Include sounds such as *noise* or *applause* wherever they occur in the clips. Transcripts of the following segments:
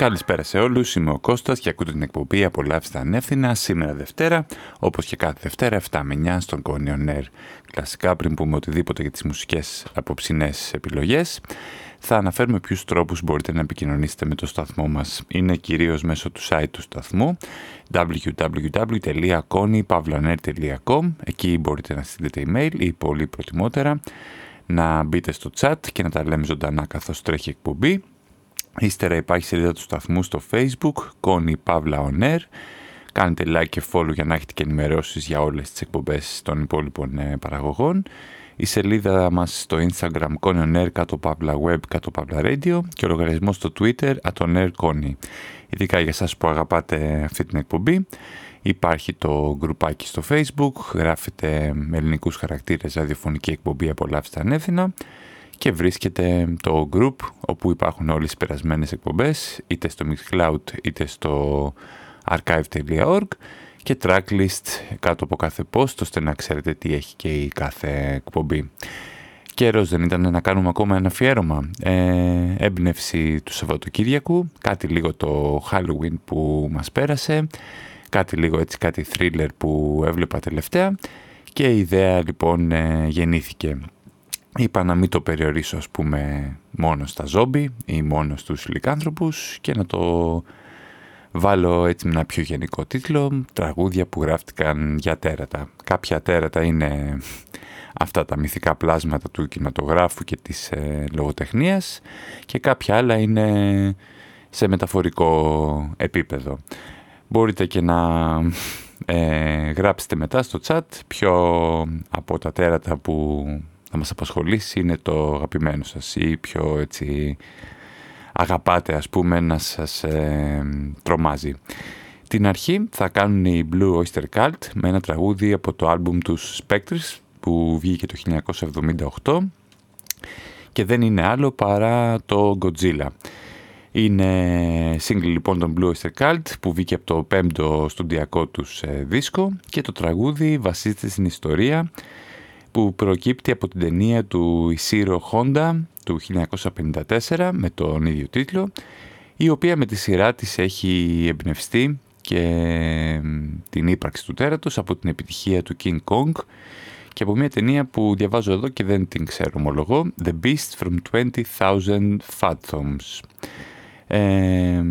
Καλησπέρα σε όλους, είμαι ο Κώστας και ακούτε την εκπομπή «Απολαύστε ανεύθυνα» σήμερα Δευτέρα, όπως και κάθε Δευτέρα 7 με 9 στον Κόνιο Νέρ. Κλασικά πριν πούμε οτιδήποτε για τις μουσικές απόψινές επιλογές, θα αναφέρουμε ποιους τρόπους μπορείτε να επικοινωνήσετε με το σταθμό μας. Είναι κυρίως μέσω του site του σταθμού www.konypavlaner.com Εκεί μπορείτε να στείλετε email ή πολύ προτιμότερα να μπείτε στο chat και να τα λέμε ζωντανά καθώς τρέχει εκπομπή Ύστερα υπάρχει σελίδα του σταθμού στο facebook, Connie Pavla On Air. Κάντε like και follow για να έχετε και ενημερώσεις για όλες τις εκπομπές των υπόλοιπων ε, παραγωγών. Η σελίδα μας στο Instagram Connie On Air, κάτω Pavla Web, κάτω Pavla Radio και ο λογαριασμός στο Twitter Air Connie. Ειδικά για σας που αγαπάτε αυτή την εκπομπή. Υπάρχει το γκρουπάκι στο facebook, γράφετε με ελληνικούς χαρακτήρες ραδιοφωνική εκπομπή «Απολαύστε ανεύθυνα» και βρίσκεται το group όπου υπάρχουν όλες οι περασμένες εκπομπές είτε στο Mixcloud είτε στο archive.org και tracklist κάτω από κάθε post ώστε να ξέρετε τι έχει και η κάθε εκπομπή. Καιρός δεν ήταν να κάνουμε ακόμα ένα αφιέρωμα. Ε, έμπνευση του Σαββατοκύριακου, κάτι λίγο το Halloween που μας πέρασε, κάτι λίγο έτσι κάτι thriller που έβλεπα τελευταία και η ιδέα λοιπόν ε, γεννήθηκε. Είπα να μην το περιορίσω ας πούμε μόνο στα ζόμπι ή μόνο στους λικάνθρωπους και να το βάλω έτσι με ένα πιο γενικό τίτλο τραγούδια που γράφτηκαν για τέρατα. Κάποια τέρατα είναι αυτά τα μυθικά πλάσματα του κινηματογράφου και της ε, λογοτεχνίας και κάποια άλλα είναι σε μεταφορικό επίπεδο. Μπορείτε και να ε, γράψετε μετά στο chat ποιο από τα τέρατα που θα μας απασχολήσει είναι το αγαπημένο σας ή πιο έτσι αγαπάτε ας πούμε να σας ε, τρομάζει. Την αρχή θα κάνουν οι Blue Oyster Cult με ένα τραγούδι από το άλμπουμ τους Spectres που βγήκε το 1978 και δεν είναι άλλο παρά το Godzilla. Είναι single λοιπόν των Blue Oyster Cult που βγήκε από το πέμπτο στοντιακό τους ε, δίσκο και το τραγούδι βασίζεται στην ιστορία που προκύπτει από την ταινία του Isiro Honda του 1954 με τον ίδιο τίτλο η οποία με τη σειρά της έχει εμπνευστεί και την ύπαρξη του τέρατος από την επιτυχία του King Kong και από μια ταινία που διαβάζω εδώ και δεν την ξέρω ομολογώ The Beast from 20,000 Fathoms. Ε,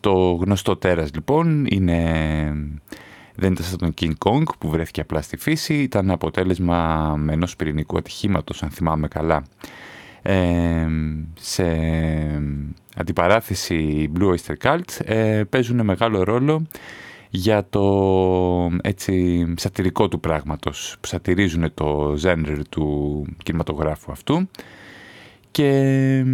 το γνωστό τέρας λοιπόν είναι δεν ήταν σαν τον King Kong που βρέθηκε απλά στη φύση, ήταν αποτέλεσμα ενός πυρηνικού ατυχήματος αν θυμάμαι καλά. Ε, σε αντιπαράθεση Blue Oyster Cult ε, παίζουν μεγάλο ρόλο για το έτσι σατυρικό του πράγματος που σατυρίζουν το genre του κινηματογράφου αυτού και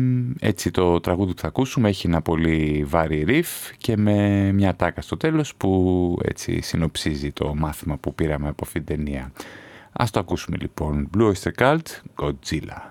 έτσι το τραγούδι που θα ακούσουμε έχει ένα πολύ βάρη ριφ και με μια τάκα στο τέλος που έτσι συνοψίζει το μάθημα που πήραμε από αυτήν την ταινία. Ας το ακούσουμε λοιπόν. Blue Oyster Cult, Godzilla.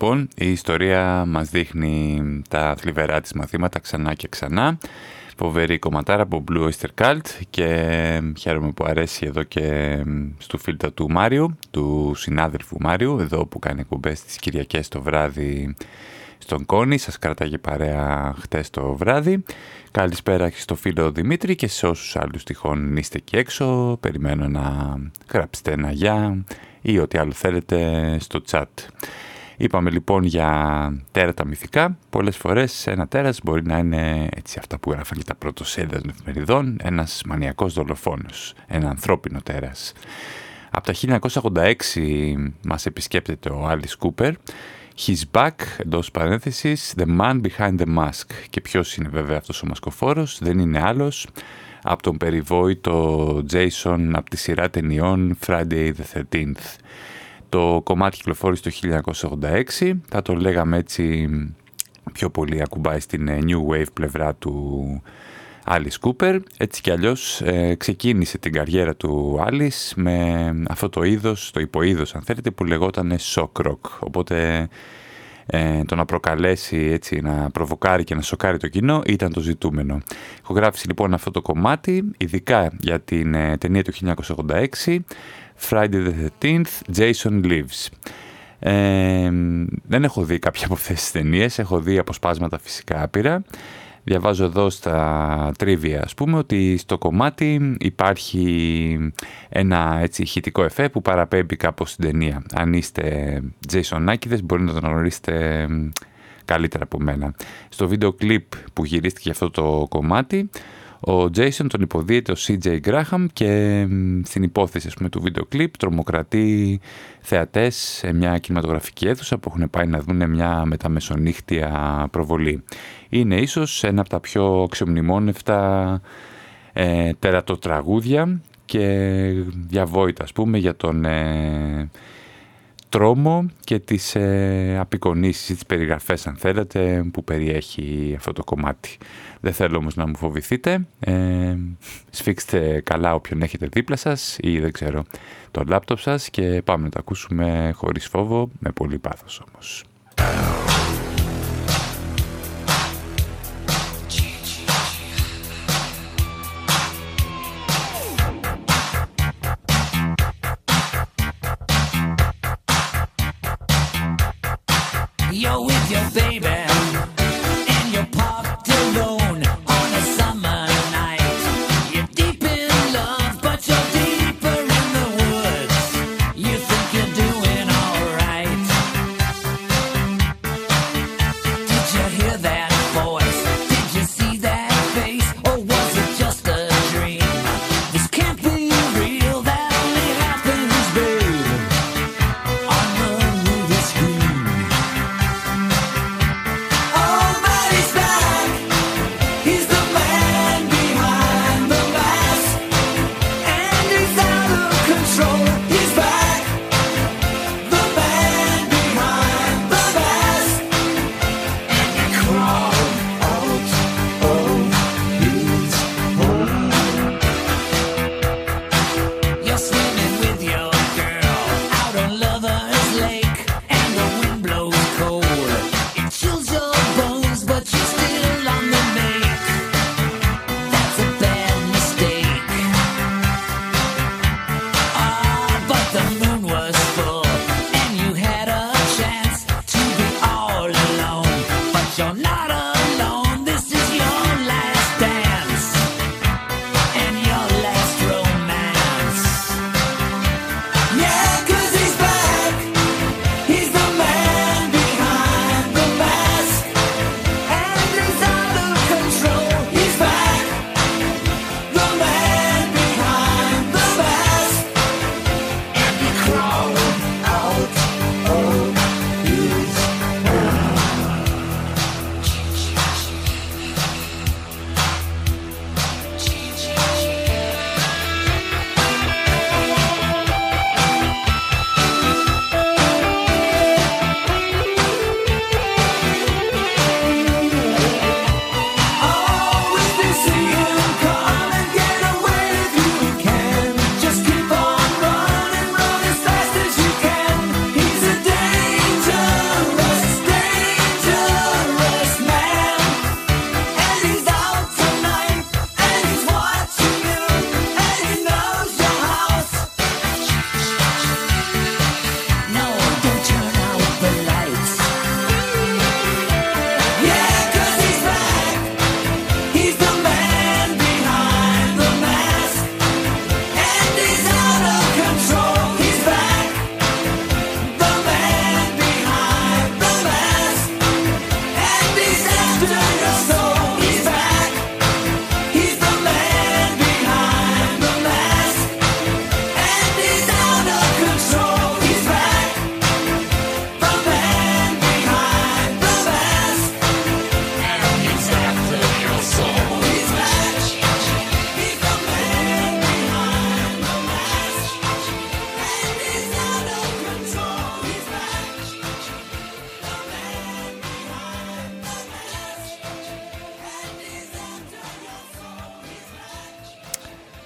Λοιπόν η ιστορία μας δείχνει τα θλιβερά της μαθήματα ξανά και ξανά. Φοβερή κομματάρα από Blue Oyster Cult και χαίρομαι που αρέσει εδώ και στο φίλτρο του Μάριου, του συνάδελφου Μάριου, εδώ που κάνει εκπομπές τις Κυριακές το βράδυ στον Κόνη, σας κρατάγε παρέα χτες το βράδυ. Καλησπέρα και στο φίλο Δημήτρη και σε όσους άλλους τυχόν είστε εκεί έξω. Περιμένω να γράψετε ένα γεια ή ό,τι άλλο θέλετε στο chat. Είπαμε λοιπόν για τέρατα μυθικά. Πολλές φορές ένα τέρας μπορεί να είναι έτσι αυτά που γράφαν και τα πρώτο σέλιδα των εφημεριδών, ένας μανιακός δολοφόνος, ένα ανθρώπινο τέρας. Από τα 1986 μας επισκέπτεται ο Άλις Κούπερ He's back, εντός παρένθεσης, the man behind the mask. Και ποιος είναι βέβαια αυτός ο μασκοφόρος, δεν είναι άλλος από τον περιβόητο Jason από τη σειρά ταινιών Friday the 13th. Το κομμάτι κυκλοφόρησε το 1986, θα το λέγαμε έτσι πιο πολύ ακουμπάει στην ε, New Wave πλευρά του Alice Cooper. Έτσι κι αλλιώς ε, ξεκίνησε την καριέρα του Alice με αυτό το είδος, το υποείδος αν θέλετε, που λεγόταν shock rock. Οπότε ε, το να προκαλέσει, έτσι, να προβοκάρει και να σοκάρει το κοινό ήταν το ζητούμενο. Έχω γράψει λοιπόν αυτό το κομμάτι, ειδικά για την ε, ταινία του 1986, Friday the 13th, Jason Lives. Ε, δεν έχω δει κάποια από αυτές τις ταινίες, έχω δει αποσπάσματα φυσικά άπειρα. Διαβάζω εδώ στα τρίβια, ας πούμε, ότι στο κομμάτι υπάρχει ένα έτσι ηχητικό εφέ που παραπέμπει κάπως στην ταινία. Αν είστε Jason Νάκηδες μπορεί να τον γνωρίσετε καλύτερα από μένα. Στο βίντεο κλιπ που γυρίστηκε για αυτό το κομμάτι, ο Jason τον υποδίεται ο CJ Graham και στην υπόθεση πούμε, του βίντεο κλιπ τρομοκρατεί θεατές σε μια κινηματογραφική αίθουσα που έχουν πάει να δουν μια μεταμεσονύχτια προβολή. Είναι ίσως ένα από τα πιο αξιομνημόνευτα ε, τερατοτραγούδια και διαβόητα ας πούμε για τον ε, τρόμο και τις ε, απεικονίσεις, τις περιγραφές αν θέλετε που περιέχει αυτό το κομμάτι. Δεν θέλω όμως να μου φοβηθείτε. Ε, σφίξτε καλά όποιον έχετε δίπλα σας ή δεν ξέρω το λάπτοπ σας και πάμε να το ακούσουμε χωρίς φόβο, με πολύ πάθος όμως.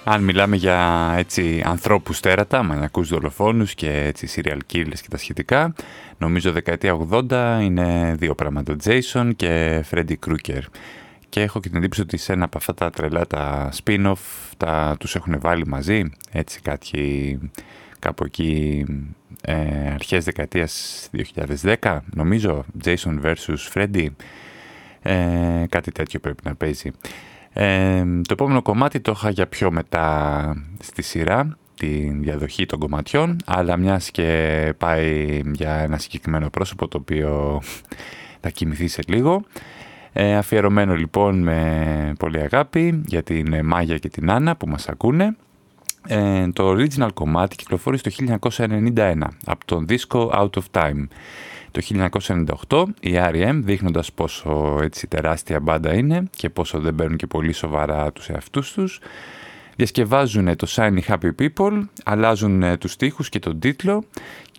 Αν μιλάμε για έτσι ανθρώπους τέρατα, μανιακούς δολοφόνους και έτσι serial killers και τα σχετικά, νομίζω δεκαετία 80 είναι δύο πράγματα, Jason και Freddy Krueger. Και έχω και την εντύπωση ότι σε ένα από αυτά τα τρελά τα spin-off τα, τους έχουν βάλει μαζί, έτσι κάποιοι κάπου εκεί ε, αρχές δεκαετίας 2010, νομίζω, Jason vs. Freddy, ε, κάτι τέτοιο πρέπει να παίζει. Ε, το επόμενο κομμάτι το είχα για πιο μετά στη σειρά, την διαδοχή των κομματιών, αλλά μιας και πάει για ένα συγκεκριμένο πρόσωπο το οποίο θα κοιμηθεί σε λίγο. Ε, αφιερωμένο λοιπόν με πολύ αγάπη για την Μάγια και την Άννα που μας ακούνε. Ε, το original κομμάτι κυκλοφόρησε το 1991 από τον δίσκο Out of Time. Το 1998 η R.E.M. δείχνοντας πόσο έτσι τεράστια μπάντα είναι και πόσο δεν παίρνουν και πολύ σοβαρά τους εαυτούς τους διασκευάζουν το Shiny Happy People, αλλάζουν τους στίχους και τον τίτλο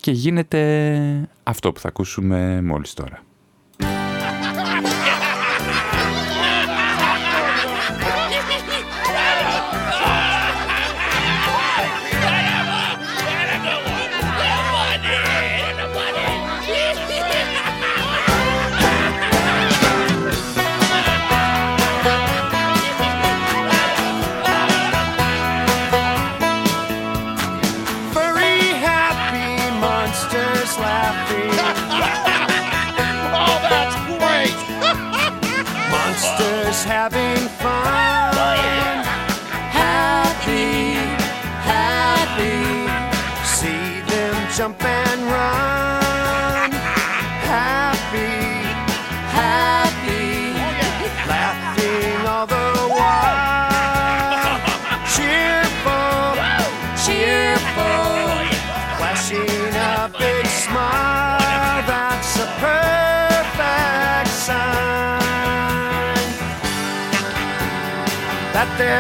και γίνεται αυτό που θα ακούσουμε μόλις τώρα.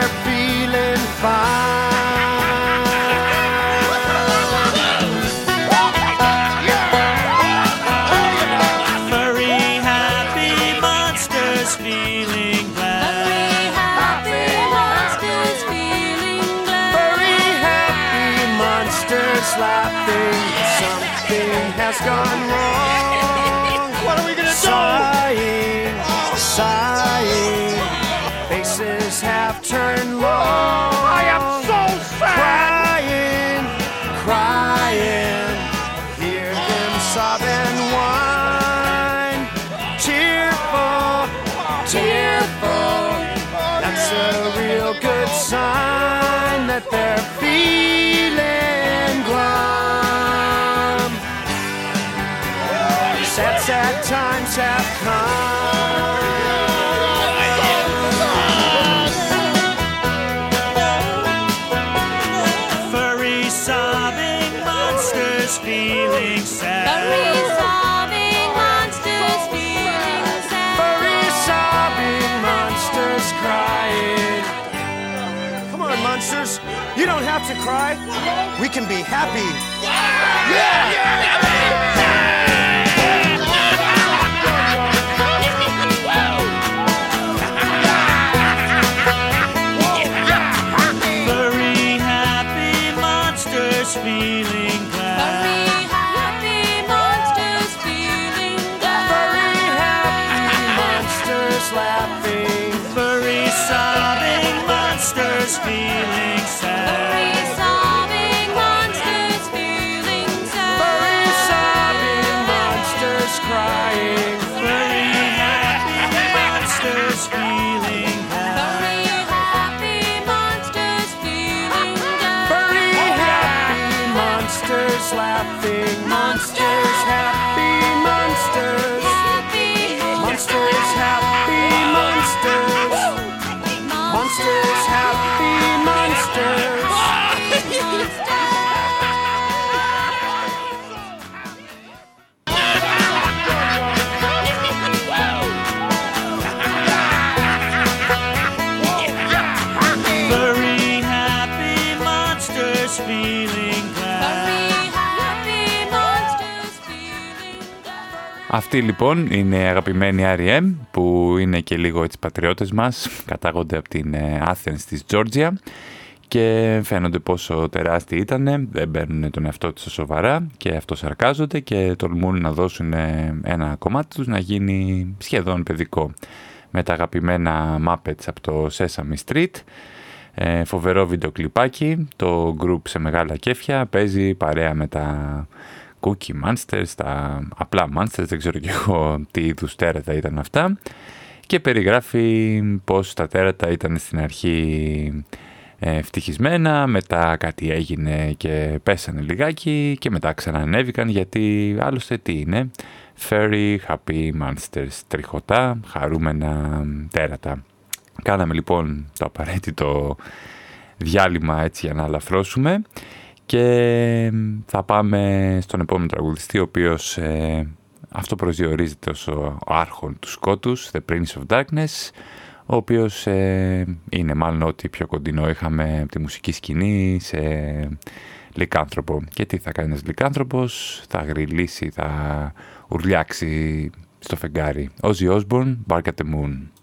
Feeling fine. Times have come. Furry sobbing monsters feeling sad. Furry sobbing monsters feeling sad. Furry sobbing monsters crying. Come on, monsters. You don't have to cry. We can be happy. Furry Αυτή λοιπόν είναι η αγαπημένη R.E.M. που είναι και λίγο έτσι πατριώτες μας, κατάγονται από την ε, Athens της Georgia και φαίνονται πόσο τεράστιοι ήταν, δεν παίρνουν τον εαυτό τους σοβαρά και αυτό σαρκάζονται και τολμούν να δώσουν ένα κομμάτι τους να γίνει σχεδόν παιδικό. Με τα αγαπημένα Muppets από το Sesame Street, ε, φοβερό βιντεοκλιπάκι, το group σε μεγάλα κέφια παίζει παρέα με τα Cookie Monsters, τα απλά Monsters, δεν ξέρω και εγώ τι είδους τέρατα ήταν αυτά. Και περιγράφει πως τα τέρατα ήταν στην αρχή ε, ευτυχισμένα, μετά κάτι έγινε και πέσανε λιγάκι και μετά ξανανέβηκαν γιατί άλλωστε τι είναι, furry, happy monsters, τριχωτά, χαρούμενα τέρατα. Κάναμε λοιπόν το απαραίτητο διάλειμμα έτσι για να αλαφρώσουμε και θα πάμε στον επόμενο τραγουδιστή ο οποίος ε, αυτό προσδιορίζεται ως ο άρχον του σκότους, The Prince of Darkness ο οποίος ε, είναι μάλλον ό,τι πιο κοντινό είχαμε από τη μουσική σκηνή σε λικάνθρωπο. Και τι θα κάνει ένας λικάνθρωπος, θα γριλήσει, θα ουρλιάξει στο φεγγάρι. Ozzy Osbourne, Bark at the Moon.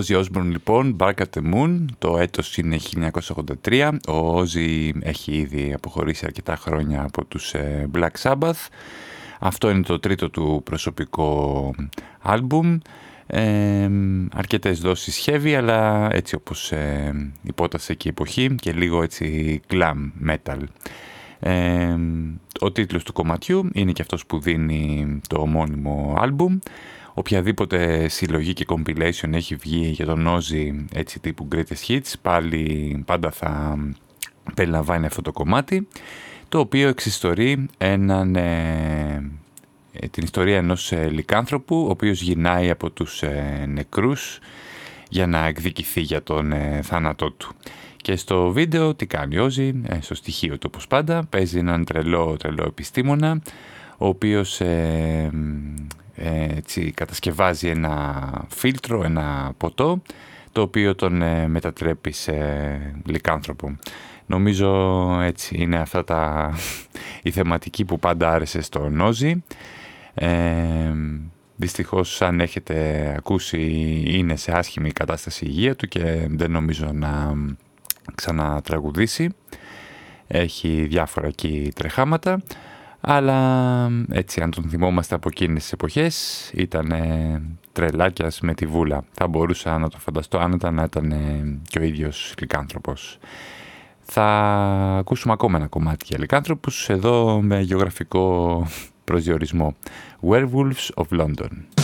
Ozzy Osbourne λοιπόν, Bark at the Moon, το έτος είναι 1983. Ο Ozzy έχει ήδη αποχωρήσει αρκετά χρόνια από τους ε, Black Sabbath. Αυτό είναι το τρίτο του προσωπικό άλμπουμ. Ε, αρκετές δόσεις heavy, αλλά έτσι όπως ε, υπότασε και η εποχή και λίγο έτσι glam metal. Ε, ο τίτλος του κομματιού είναι και αυτός που δίνει το ομώνυμο άλμπουμ. Οποιαδήποτε συλλογή και compilation έχει βγει για τον Ozzy έτσι τύπου greatest hits, πάλι πάντα θα περιλαμβάνει αυτό το κομμάτι, το οποίο εξιστορεί έναν, ε, ε, την ιστορία ενός ε, λικάνθρωπου, ο οποίος γυρνάει από τους ε, νεκρούς για να εκδικηθεί για τον ε, θάνατό του. Και στο βίντεο τι κάνει ο Ozzy, ε, στο στοιχείο του όπως πάντα, παίζει έναν τρελό, τρελό επιστήμονα, ο οποίος ε, ε, έτσι, κατασκευάζει ένα φίλτρο, ένα ποτό, το οποίο τον ε, μετατρέπει σε λικάνθρωπο. Νομίζω έτσι είναι αυτά τα, *laughs* η θεματική που πάντα άρεσε στο Νόζι. Ε, δυστυχώς αν έχετε ακούσει είναι σε άσχημη κατάσταση υγεία του και δεν νομίζω να ξανατραγουδήσει. Έχει διάφορα εκεί τρεχάματα. Αλλά έτσι αν τον θυμόμαστε από εκείνες τις εποχές ήταν τρελάκιας με τη βούλα. Θα μπορούσα να το φανταστώ αν ήταν να ήταν και ο ίδιος λικάνθρωπος. Θα ακούσουμε ακόμα ένα κομμάτι για λικάνθρωπους εδώ με γεωγραφικό προσδιορισμό. Werewolves of London.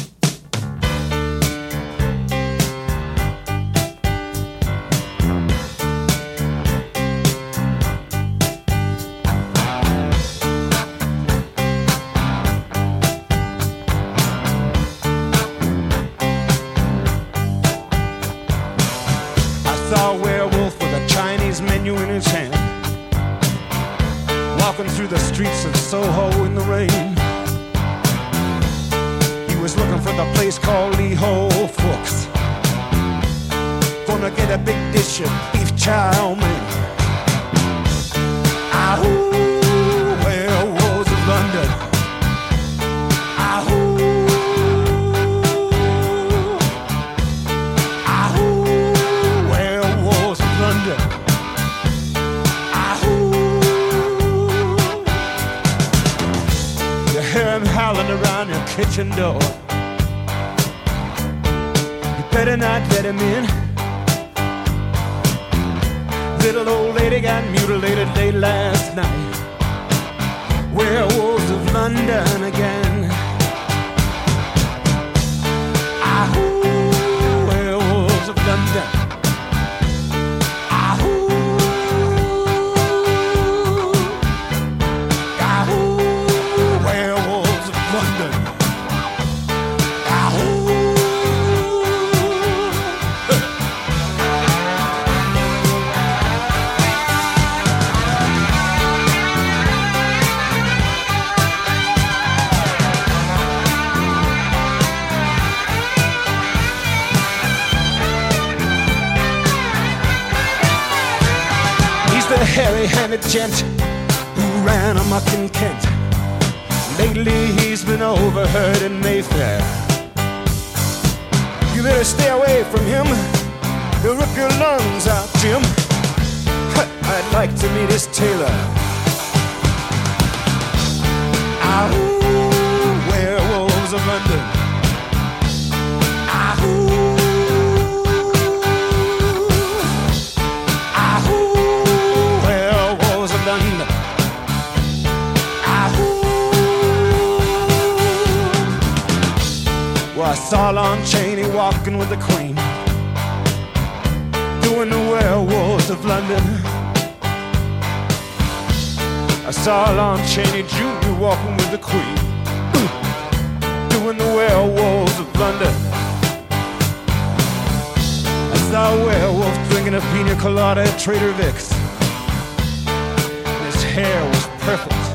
Werewolves of London. I saw Lon Chaney Jr. walking with the Queen, doing the werewolves of London. I saw a werewolf drinking a pina colada at Trader Vic's. His hair was perfect.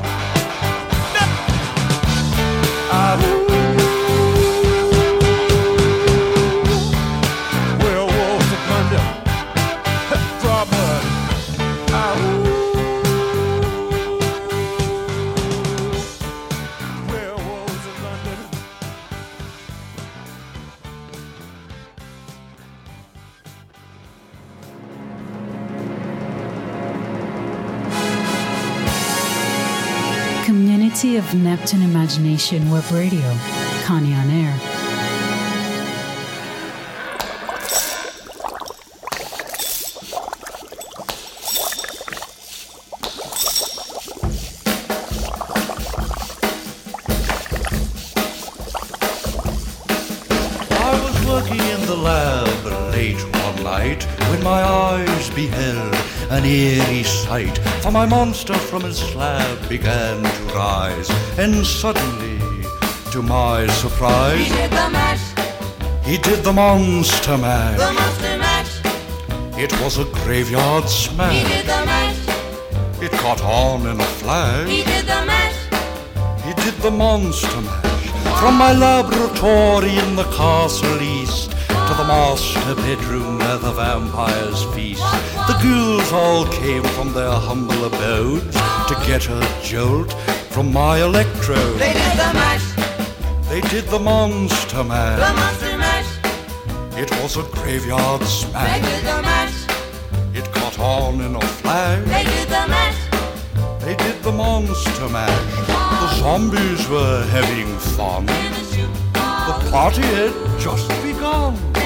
Neptune Imagination Web Radio, Connie on Air. I was working in the lab late one night when my eyes beheld an eerie sight, for my monster from his slab began rise, and suddenly, to my surprise, He did the mash, he did the monster mash. the monster mash. It was a graveyard smash. He did the mash, It caught on in a flash. he did the mash. He did the monster mash from my laboratory in the castle east to the master bedroom where the vampires feast. The ghouls all came from their humble abodes to get a jolt from my electrode. They did the mash, They did the monster mash. the monster mash. It was a graveyard smash. They did the mash, It caught on in a flash. they did the mash. They did the monster mash. The zombies were having fun. The party had just begun. the.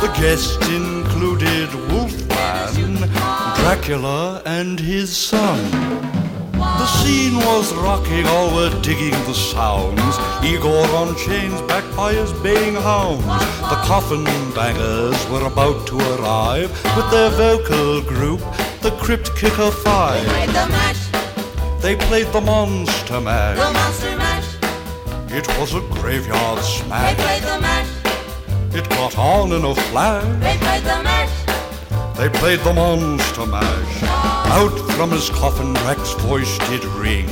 The guests included Wolfman, Dracula, and his son. The scene was rocking, all were digging the sounds. Igor on chains, backed by his baying hounds. The coffin bangers were about to arrive with their vocal group, the Crypt Kicker Five. They Played the mash, They played the Monster match. the monster mash. It was a graveyard smash. They played the mash, It got on in a flash. they played the mash. They played the monster mash. Out from his coffin, Rex's voice did ring.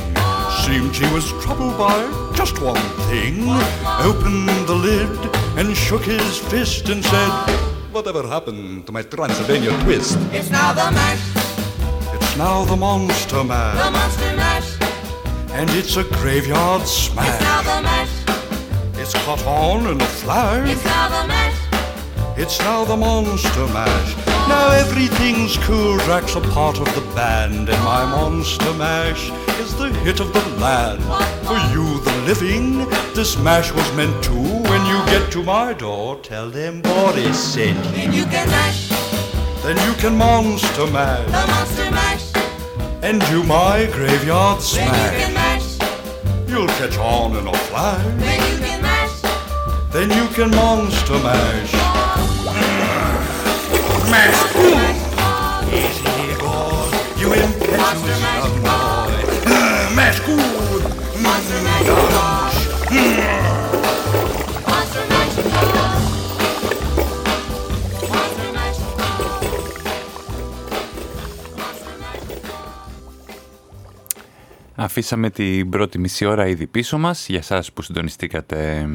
Seemed he was troubled by just one thing. Opened the lid and shook his fist and said, Whatever happened to my Transylvania twist? It's now the mash, It's now the monster mash. the monster mash. And it's a graveyard smash. It's now the mash, It's caught on in a flash. it's now the mash. It's now the monster mash. Now everything's cool. Drax a part of the band, and my monster mash is the hit of the land. For you, the living, this mash was meant to. When you get to my door, tell them Boris sent you. Then you can mash, Then you can monster mash the monster mash. and do my graveyard smash. Then you can mash, You'll catch on in a flash. then you can mash. Then you can monster mash. man. Is Αφήσαμε την πρώτη μισή ώρα ήδη πίσω μας. Για σας που συντονιστήκατε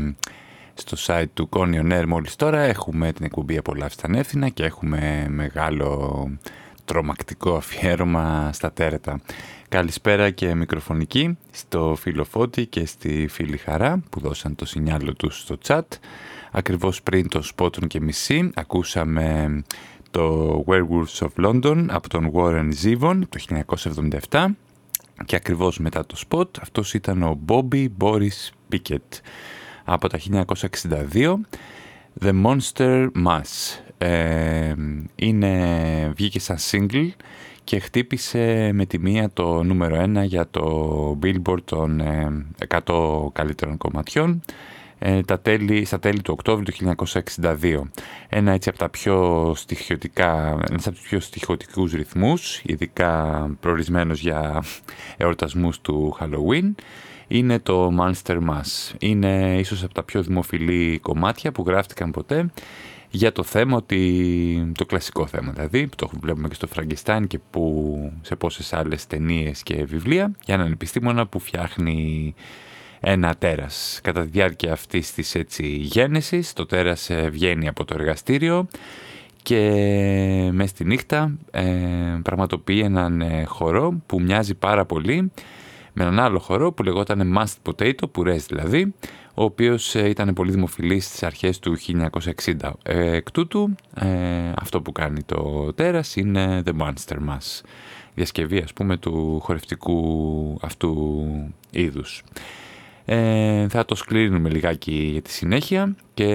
στο site του Conion Air μόλις τώρα έχουμε την εκπομπή «Απολαύσει τα Νεύθυνα» και έχουμε μεγάλο τρομακτικό αφιέρωμα στα τέρατα. Καλησπέρα και μικροφωνική στο φίλο Φώτη και στη φίλη Χαρά που δώσαν το σινιάλο τους στο chat. Ακριβώς πριν το σπότον και μισή ακούσαμε το Werewolves of London από τον Warren Zevon το 1977 και ακριβώς μετά το spot αυτός ήταν ο Bobby Boris Pickett από τα 1962 The Monster Mass. Ε, είναι, βγήκε σαν single και χτύπησε με τη μία το νούμερο 1 για το Billboard των ε, 100 καλύτερων κομματιών ε, τα τέλη, στα τέλη του Οκτώβριου του 1962. Ένα έτσι από τα πιο στοιχειωτικά, ένας από τους πιο στοιχειωτικούς ρυθμούς, ειδικά προορισμένος για εορτασμούς του Halloween, είναι το Monster Mass. Είναι ίσως από τα πιο δημοφιλή κομμάτια που γράφτηκαν ποτέ για το θέμα ότι, το κλασικό θέμα δηλαδή, που το βλέπουμε και στο Φραγκιστάν και που σε πόσες άλλες ταινίες και βιβλία, για έναν επιστήμονα που φτιάχνει ένα τέρας. Κατά τη διάρκεια αυτής της έτσι, γέννησης, το τέρας ε, βγαίνει από το εργαστήριο και μέσα στη νύχτα ε, πραγματοποιεί έναν ε, χορό που μοιάζει πάρα πολύ με έναν άλλο χορό που λεγόταν Mashed Potato, πουρές δηλαδή, ο οποίος ε, ήταν πολύ δημοφιλής στις αρχές του 1960. Ε, εκ τούτου, ε, αυτό που κάνει το τέρας είναι The Monster Mass. διασκευή ας πούμε του χορευτικού αυτού είδους. Ε, θα το σκληρύνουμε λιγάκι για τη συνέχεια και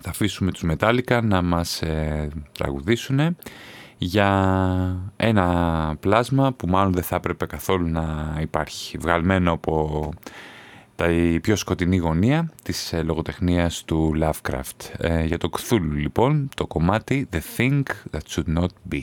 θα αφήσουμε τους Μετάλλικα να μας ε, τραγουδήσουν για ένα πλάσμα που μάλλον δεν θα έπρεπε καθόλου να υπάρχει βγαλμένο από τα, η πιο σκοτεινή γωνία της ε, λογοτεχνίας του Lovecraft. Ε, για το Cthulhu λοιπόν το κομμάτι The Thing That Should Not Be.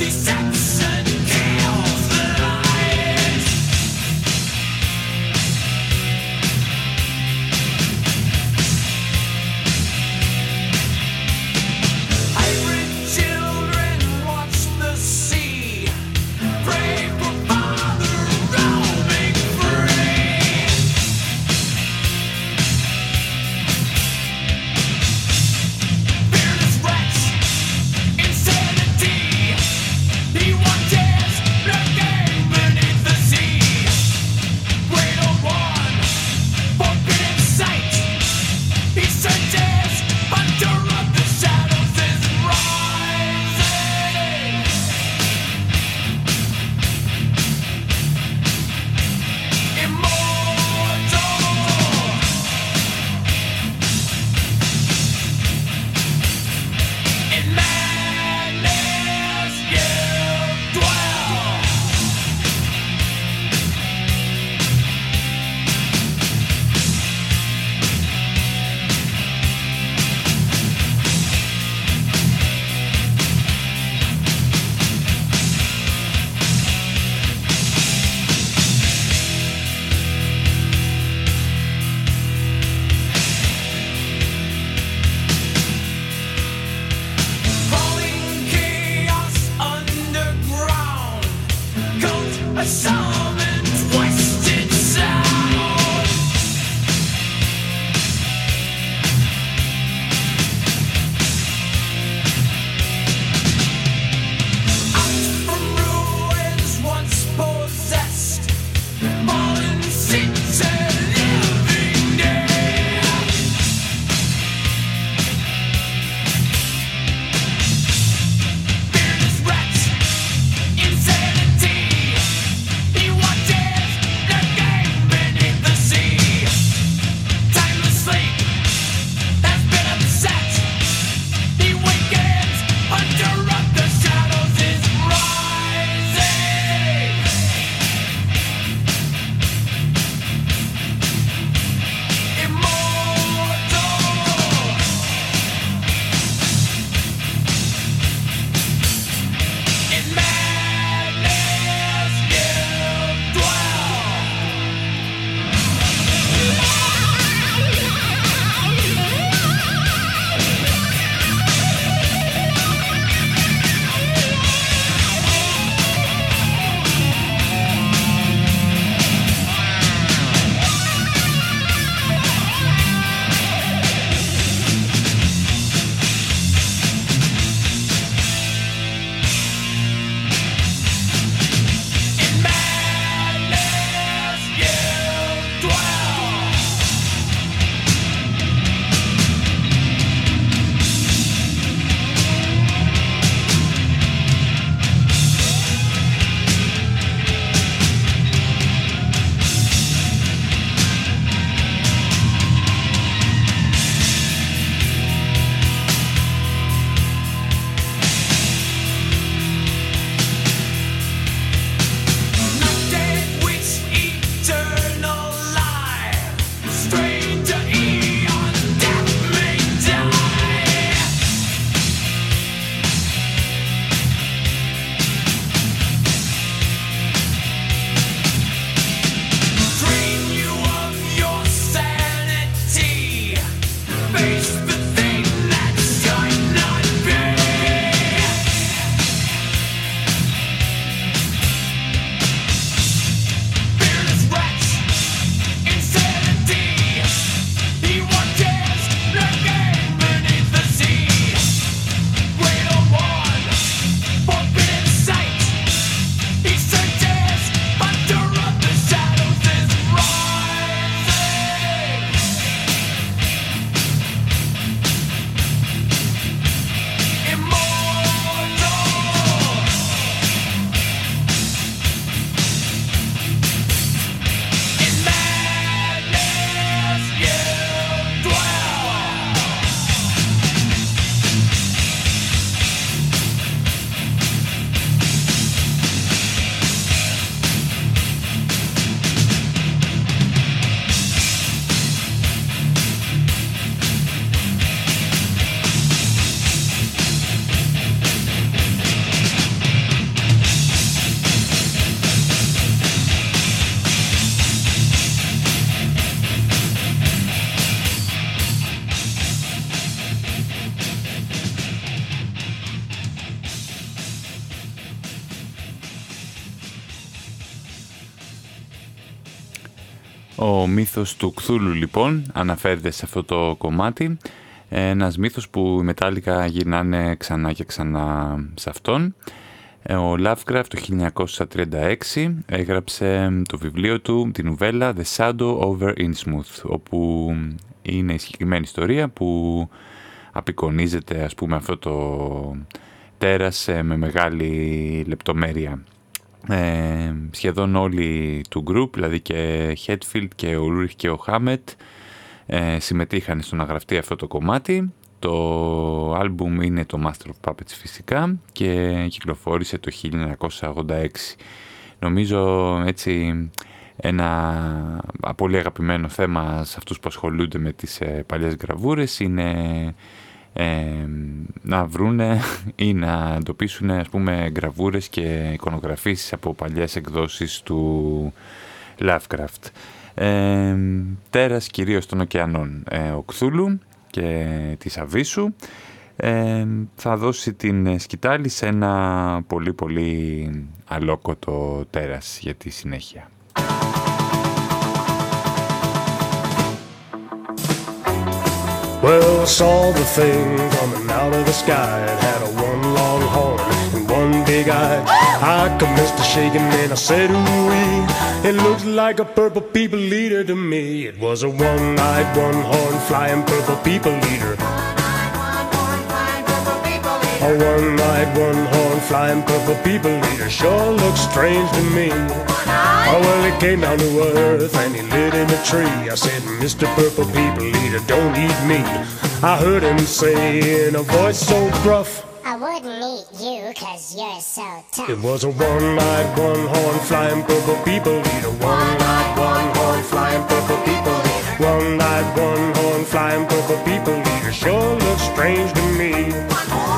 Dirty μύθος του Κθούλου λοιπόν αναφέρεται σε αυτό το κομμάτι. Ένας μύθος που οι Μετάλλικα γυρνάνε ξανά και ξανά σε αυτόν. Ο Lovecraft το 1936 έγραψε το βιβλίο του, την νουβέλα The Shadow over Innsmouth, όπου είναι η συγκεκριμένη ιστορία που απεικονίζεται ας πούμε αυτό το τέρας ε, με μεγάλη λεπτομέρεια. Ε, σχεδόν όλοι του group, δηλαδή και Hetfield και ο Ulrich και ο Hammett ε, συμμετείχαν στο να γραφτεί αυτό το κομμάτι. Το άλμπουμ είναι το Master of Puppets φυσικά και κυκλοφόρησε το 1986. Νομίζω έτσι ένα πολύ αγαπημένο θέμα σε αυτούς που ασχολούνται με τις ε, παλιές γραβούρες είναι ε, να βρούνε ή να εντοπίσουν ας πούμε γραβούρες και εικονογραφήσεις από παλιές εκδόσεις του Lovecraft. Ε, τέρας κυρίως των ωκεανών. Ε, ο Κθούλου και της Αβίσου ε, θα δώσει την σκητάλη σε ένα πολύ πολύ αλόκοτο τέρας για τη συνέχεια. Well, I saw the thing coming out of the sky. It had a one long horn and one big eye. I commenced to shaking and I said, ooh It looks like a purple people leader to me. It was a one-eyed, one-horn flying purple people leader. A one-eyed, one-horn flying purple people leader sure looks strange to me. Oh, well, he came down to earth and he lit in a tree. I said, Mr. Purple People Eater, don't eat me. I heard him say in a voice so gruff. I wouldn't eat you cause you're so tough. It was a one-eyed, one-horn flying purple people eater. One-eyed, one-horn flying purple people eater. One-eyed, one-horn flying purple people eater. Sure looks strange to me.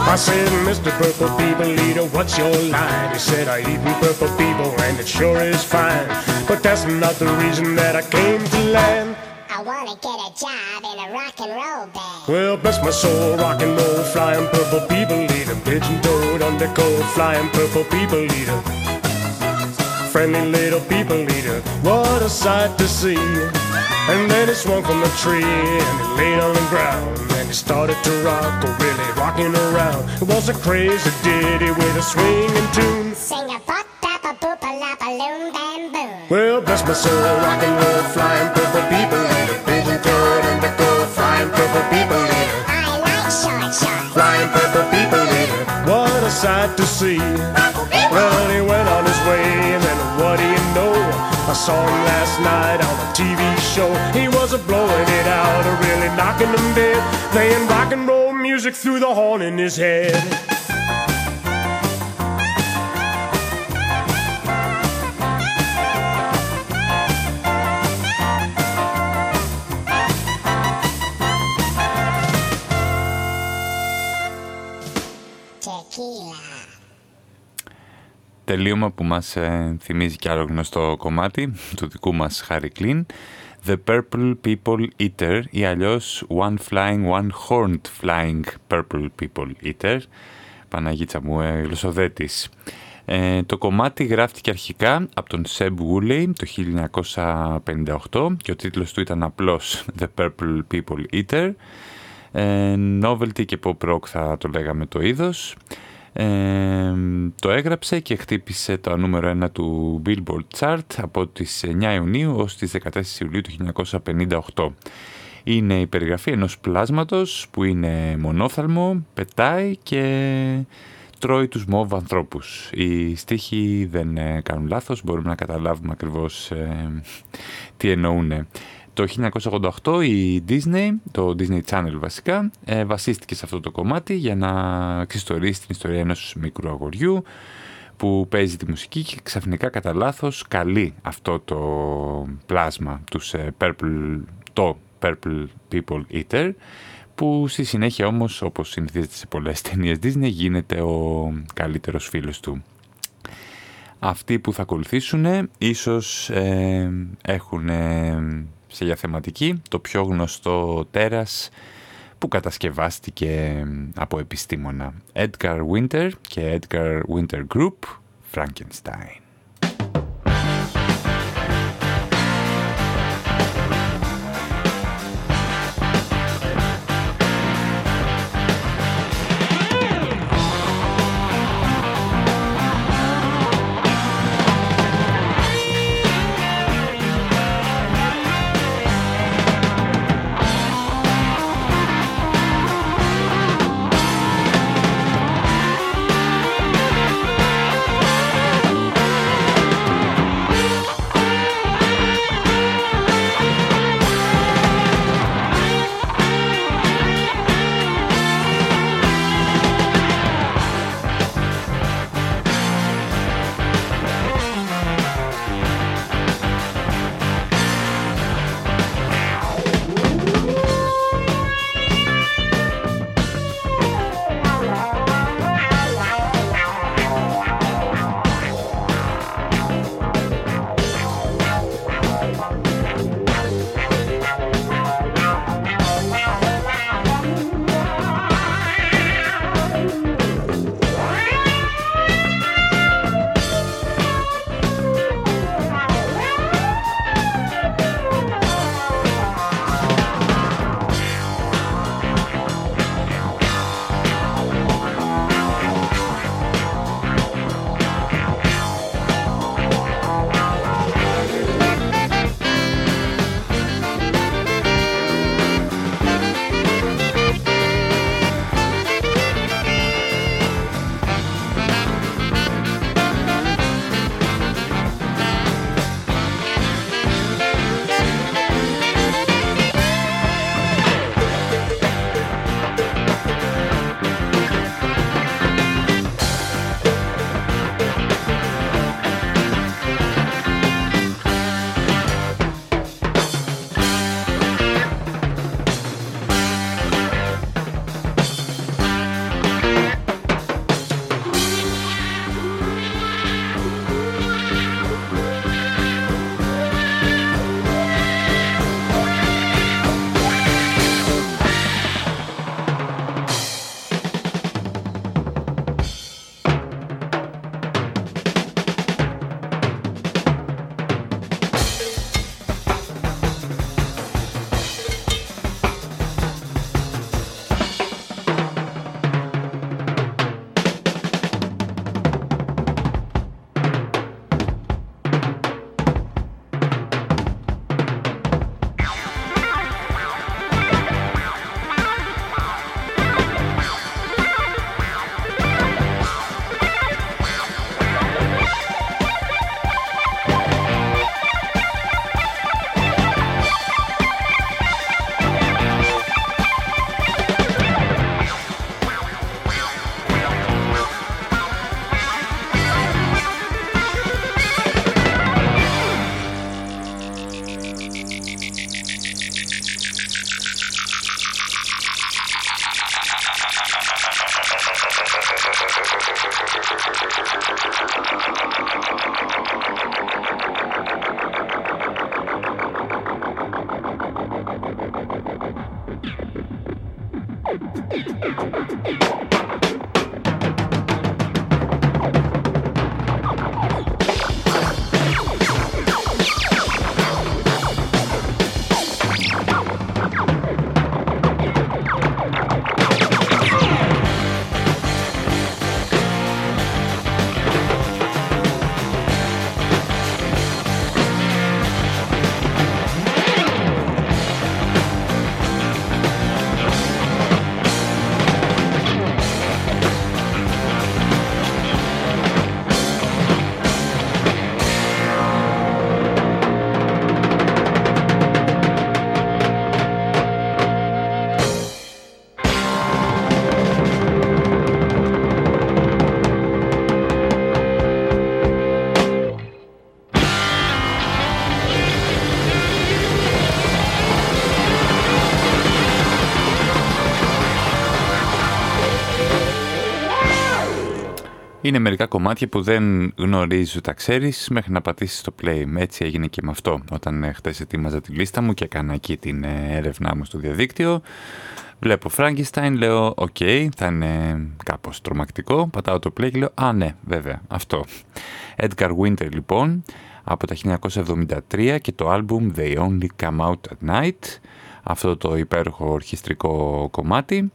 I said, Mr. Purple People Eater, what's your line? He said, I eat purple people and it sure is fine. But that's not the reason that I came to land. I wanna get a job in a rock and roll band. Well, bless my soul, rock and roll, flying purple people leader, pigeon toed, undercoat, flying purple people leader. Friendly little people leader, what a sight to see. And then he swung from the tree and he laid on the ground and he started to rock, oh, really rocking around. It was a crazy ditty with a swinging tune. Sing a bop bap a boop a lap a loom bam boom. Well, bless my soul, rock and roll, flying purple people leader, pigeon toed, undercoat, flying purple people leader. I like short short. flying purple people leader. What sight to see. Well, he went on his way, and then what do you know? I saw him last night on a TV show. He was a blowing it out, a really knocking them dead, playing rock and roll music through the horn in his head. Τελείωμα που μας ε, θυμίζει κι άλλο γνωστό κομμάτι του δικού μας Harry Κλίν The Purple People Eater ή αλλιώς One Flying, One Horned Flying Purple People Eater Παναγίτσα μου, ε, γλωσσοδέτης. Ε, το κομμάτι γράφτηκε αρχικά από τον Seb Woolley το 1958 και ο τίτλος του ήταν απλώς The Purple People Eater. Ε, novelty και pop rock θα το λέγαμε το είδος. Ε, το έγραψε και χτύπησε το νούμερο 1 του Billboard Chart από τις 9 Ιουνίου ως τις 14 Ιουλίου του 1958. Είναι η περιγραφή ενός πλάσματος που είναι μονόθαλμο, πετάει και τρώει τους μόβ ανθρώπους. Οι στίχοι δεν ε, κάνουν λάθος, μπορούμε να καταλάβουμε ακριβώς ε, τι εννοούν. Το 1988 η Disney, το Disney Channel βασικά, ε, βασίστηκε σε αυτό το κομμάτι για να εξιστορήσει την ιστορία ενός μικρού αγοριού που παίζει τη μουσική και ξαφνικά κατά λάθος καλεί αυτό το πλάσμα, τους ε, purple, το Purple People Eater, που στη συνέχεια όμως, όπως συνηθίζεται σε πολλές ταινίες Disney, γίνεται ο καλύτερος φίλος του. Αυτοί που θα ακολουθήσουν ίσως ε, έχουν ε, σε για θεματική το πιο γνωστό τέρας που κατασκευάστηκε από επιστήμονα Edgar Winter και Edgar Winter Group Frankenstein. Είναι μερικά κομμάτια που δεν γνωρίζεις ούτε τα ξέρεις μέχρι να πατήσεις το play. Έτσι έγινε και με αυτό. Όταν ε, χτες ετοίμαζα τη λίστα μου και έκανα εκεί την ε, έρευνά μου στο διαδίκτυο, βλέπω Frankenstein, λέω «ΟΚ, θα είναι κάπως τρομακτικό». Πατάω το play και λέω «Α, ναι, βέβαια, αυτό». Edgar Winter λοιπόν, από τα 1973 και το άλμπουμ «They Only Come Out at Night», αυτό το υπέροχο ορχιστρικό κομμάτι.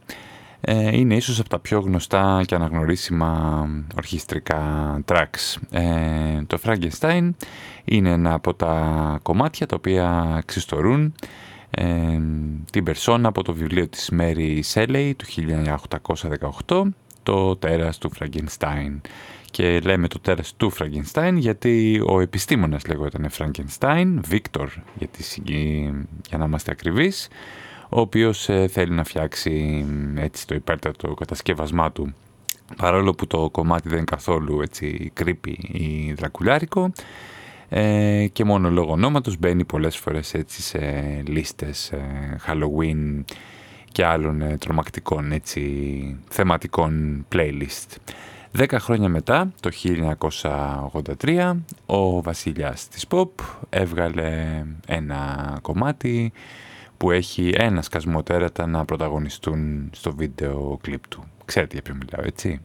Ε, είναι ίσως από τα πιο γνωστά και αναγνωρίσιμα ορχιστρικά tracks. Ε, το Frankenstein είναι ένα από τα κομμάτια τα οποία ξιστορούν ε, την περσόνα από το βιβλίο της Mary Shelley του 1818 το τέρας του Frankenstein και λέμε το τέρας του Frankenstein γιατί ο επιστήμονας λέγονταν Frankenstein, Victor για να είμαστε ακριβείς ο οποίος ε, θέλει να φτιάξει έτσι το υπέρτατο κατασκεύασμά του παρόλο που το κομμάτι δεν είναι καθόλου έτσι creepy ή δρακουλιάρικο ε, και μόνο λόγω ονόματος μπαίνει πολλές φορές έτσι σε λίστες ε, Halloween και άλλων ε, τρομακτικών έτσι θεματικών playlist. Δέκα χρόνια μετά, το 1983, ο βασιλιάς της pop έβγαλε ένα κομμάτι που έχει ένα σκασμό τέρατα να πρωταγωνιστούν στο βίντεο κλιπ του. Ξέρετε για ποιο μιλάω, έτσι;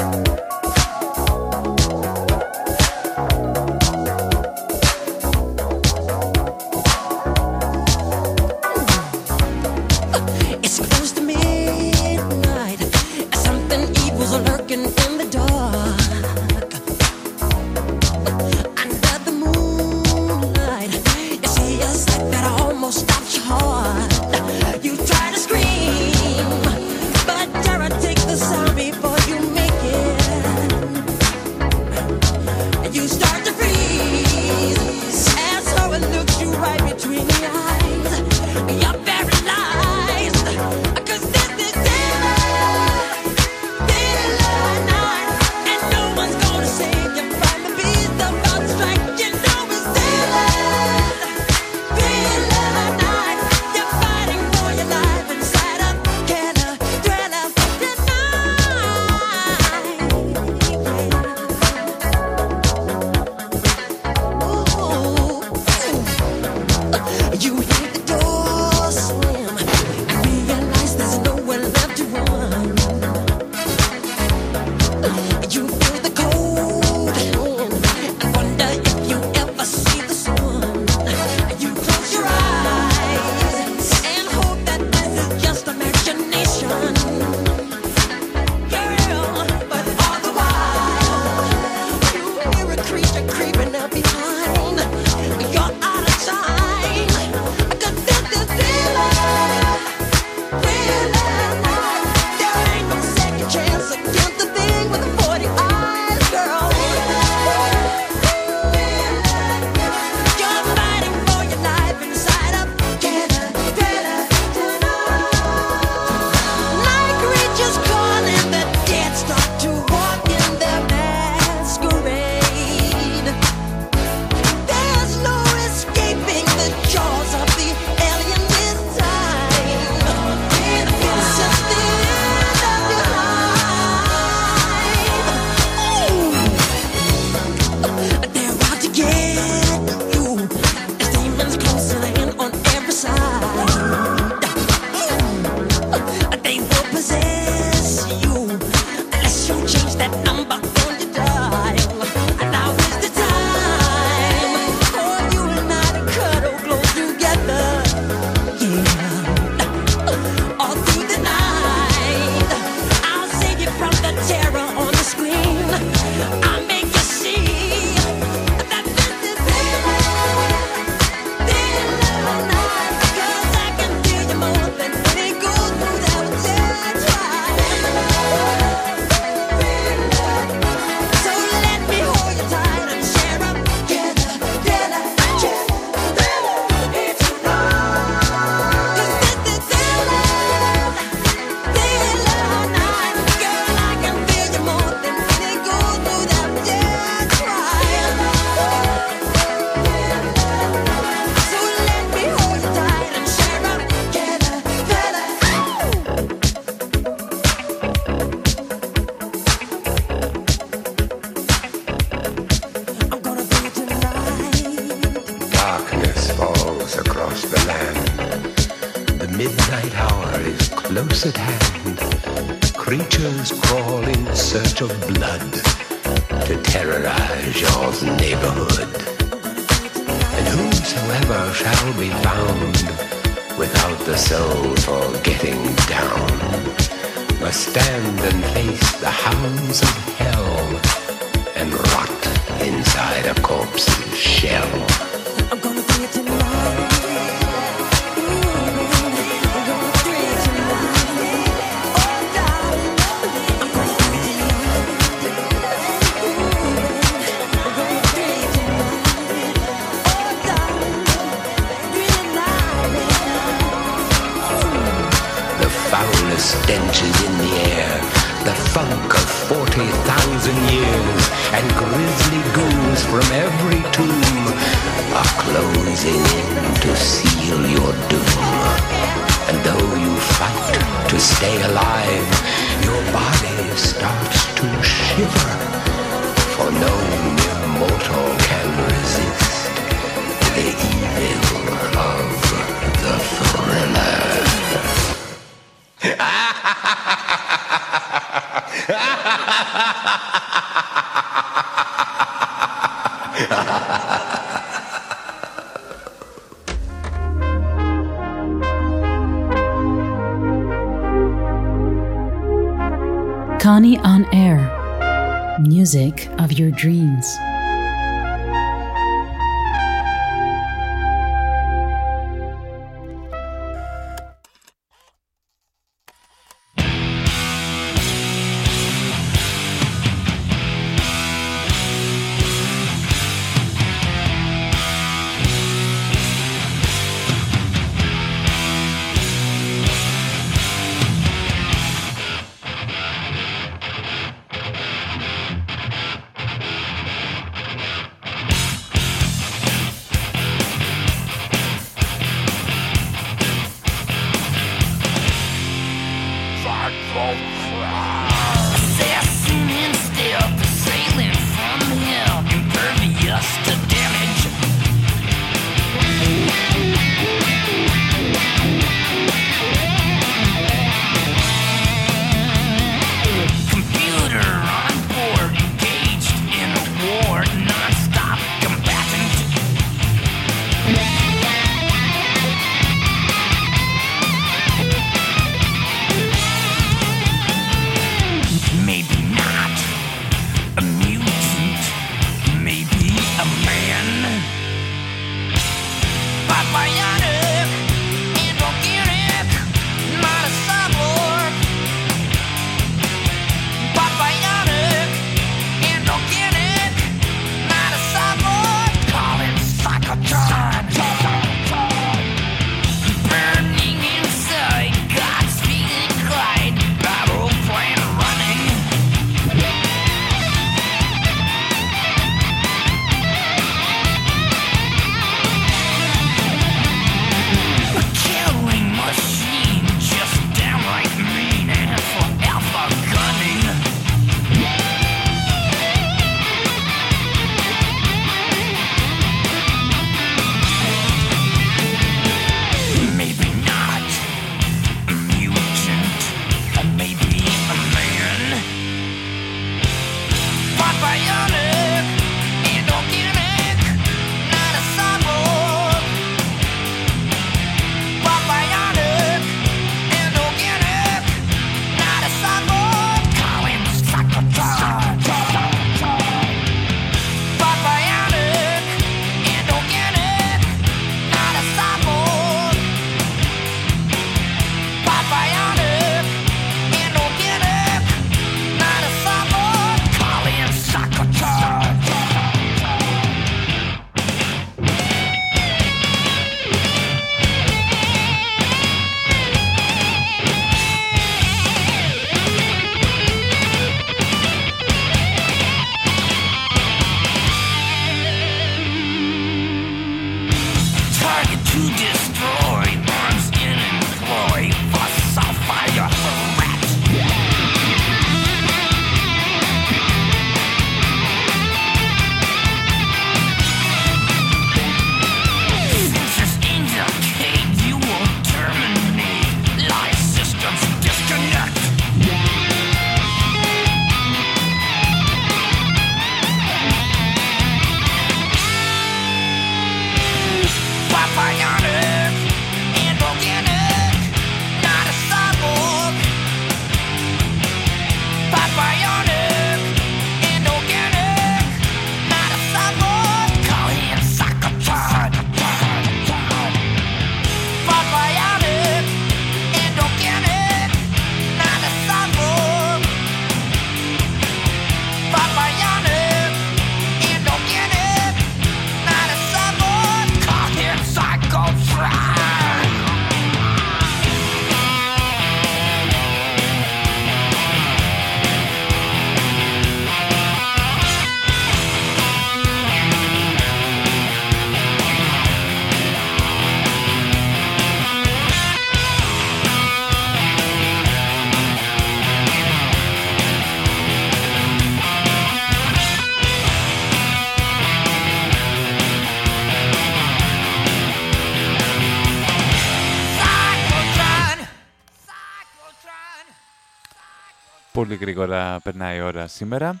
Πολύ γρήγορα περνάει η ώρα σήμερα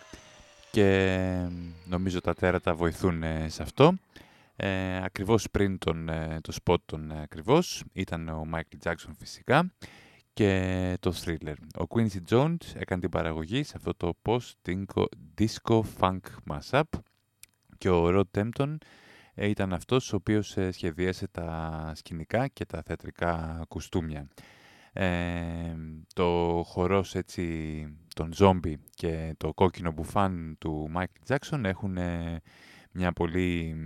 και νομίζω τα τέρατα βοηθούν ε, σε αυτό. Ε, ακριβώς πριν τον, ε, το spot τον ε, ακριβώς ήταν ο Michael Jackson φυσικά και το thriller. Ο Quincy Jones έκανε την παραγωγή σε αυτό το post-disco funk mashup και ο Rod Tempton ήταν αυτός ο οποίος σχεδίασε τα σκηνικά και τα θεατρικά κουστούμια το χορός έτσι των ζόμπι και το κόκκινο μπουφάν του Μάικλ Τζάκσον έχουν μια πολύ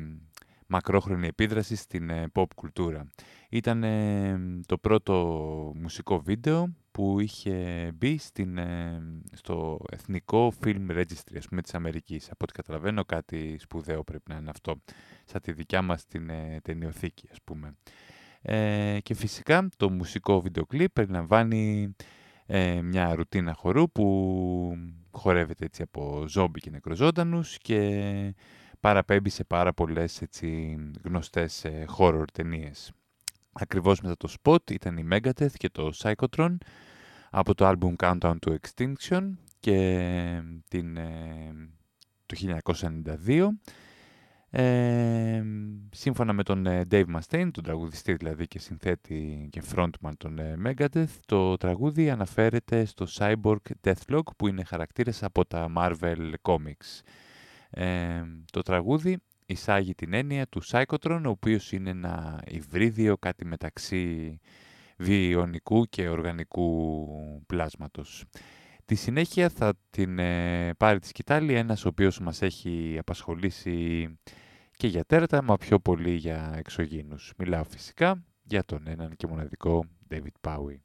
μακρόχρονη επίδραση στην ε, pop κουλτούρα. Ήταν το πρώτο μουσικό βίντεο που είχε μπει στην, στο Εθνικό Film Registry ας πούμε, της Αμερικής. Από ό,τι καταλαβαίνω κάτι σπουδαίο πρέπει να είναι αυτό, σαν τη δικιά μας την ε, ταινιοθήκη ας πούμε. Ε, και φυσικά το μουσικό βίντεο κλιπ περιλαμβάνει ε, μια ρουτίνα χορού που χορεύεται έτσι από ζόμπι και νεκροζώντανους και παραπέμπει σε πάρα πολλές έτσι, γνωστές ε, horror ταινίες. Ακριβώς μετά το spot ήταν η Megadeth και το Psychotron από το album Countdown to Extinction και την, ε, το 1992 σύμφωνα με τον ε, Dave Mustaine, τον τραγουδιστή δηλαδή και συνθέτη και frontman των ε, Megadeth, το τραγούδι αναφέρεται στο Cyborg Deathlock που είναι χαρακτήρες από τα Marvel Comics. το τραγούδι εισάγει την έννοια του Psychotron, ο οποίος είναι ένα υβρίδιο κάτι μεταξύ βιονικού και οργανικού πλάσματος. Τη συνέχεια θα την ε, πάρει τη σκητάλη ένας ο οποίος μας έχει απασχολήσει και για τέρατα, μα πιο πολύ για εξωγήνους. Μιλάω φυσικά για τον έναν και μοναδικό David Bowie.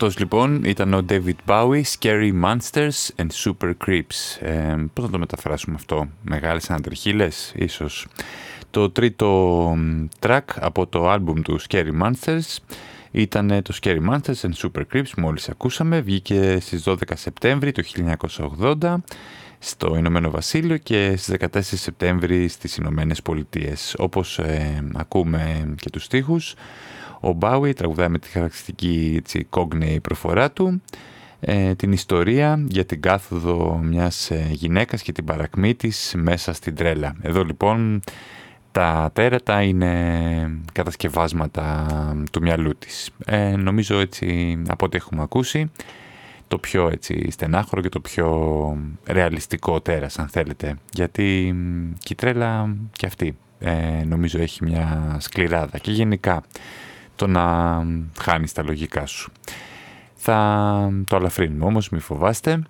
Αυτός λοιπόν ήταν ο David Bowie, Scary Monsters and Super Creeps. Ε, πώς να το μεταφράσουμε αυτό, μεγάλες ανατριχίλες ίσως. Το τρίτο track από το άλμπουμ του Scary Monsters ήταν το Scary Monsters and Super Creeps, μόλις ακούσαμε. Βγήκε στις 12 Σεπτέμβρη του 1980 στο Ηνωμένο Βασίλειο και στις 14 Σεπτέμβρη στις Ηνωμένες Πολιτείες. Όπως ε, ακούμε και τους στίχους, ο Μπάουι τραγουδάει με τη χαρακτηριστική έτσι, κόγνη προφορά του ε, την ιστορία για την κάθοδο μιας ε, γυναίκας και την παρακμή της μέσα στην τρέλα. Εδώ λοιπόν τα τέρατα είναι κατασκευάσματα του μυαλού της. Ε, νομίζω έτσι από ό,τι έχουμε ακούσει το πιο έτσι στενάχωρο και το πιο ρεαλιστικό τέρας αν θέλετε. Γιατί και η τρέλα και αυτή ε, νομίζω έχει μια σκληράδα και γενικά το να χάνεις τα λογικά σου. Θα το αλαφρύνουμε όμως, μη φοβάστε.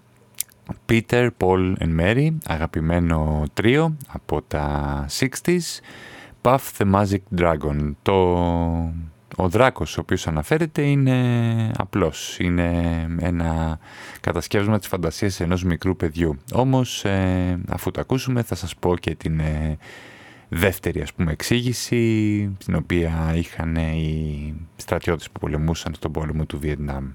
Peter, Paul and Mary, αγαπημένο τρίο από τα 60s. Puff the Magic Dragon. Το... Ο δράκος ο οποίος αναφέρεται είναι απλός. Είναι ένα κατασκεύασμα της φαντασίας ενός μικρού παιδιού. Όμως, ε, αφού το ακούσουμε, θα σας πω και την ε, δεύτερη ας πούμε εξήγηση την οποία είχαν οι στρατιώτες που πολεμούσαν στον πόλεμο του Βιετνάμ.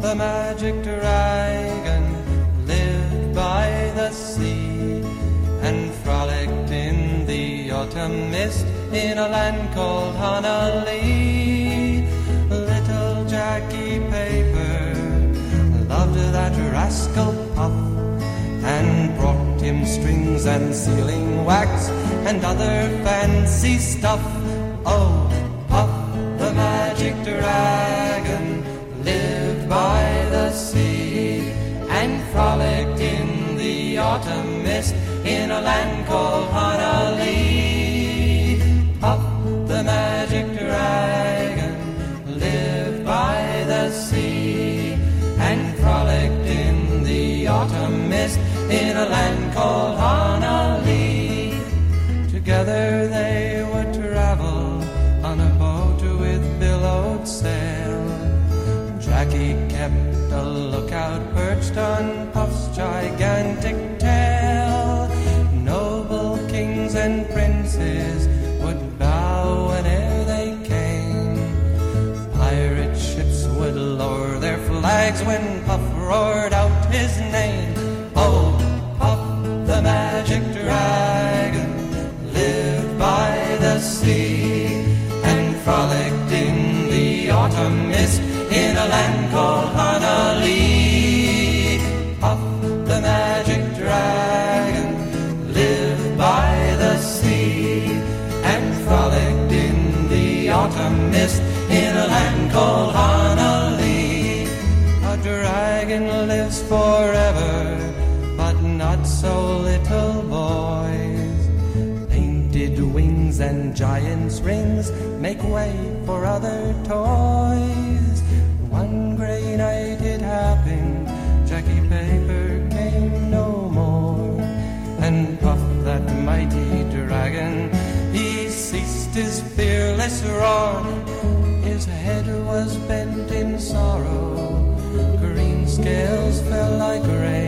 the magic dragon lived by the sea and frolicked in the autumn mist in a land called Honolulu. Little Jackie Paper loved that rascal Puff and brought him strings and sealing wax and other fancy stuff. Oh, Puff the magic dragon lived by the sea and frolicked in the autumn mist in a land called Honolulu. Magic dragon lived by the sea and frolicked in the autumn mist in a land called Honolulu. Together they would travel on a boat with billowed sail. Jackie kept a lookout perched on Puff's gigantic a called Honolulu dragon lives forever, but not so little boys. Painted wings and giant's rings make way for other toys. One gray night it happened, Jackie Paper came no more. And Puff, that mighty dragon, he ceased his fearless roar. Was bent in sorrow Green scales fell like rain.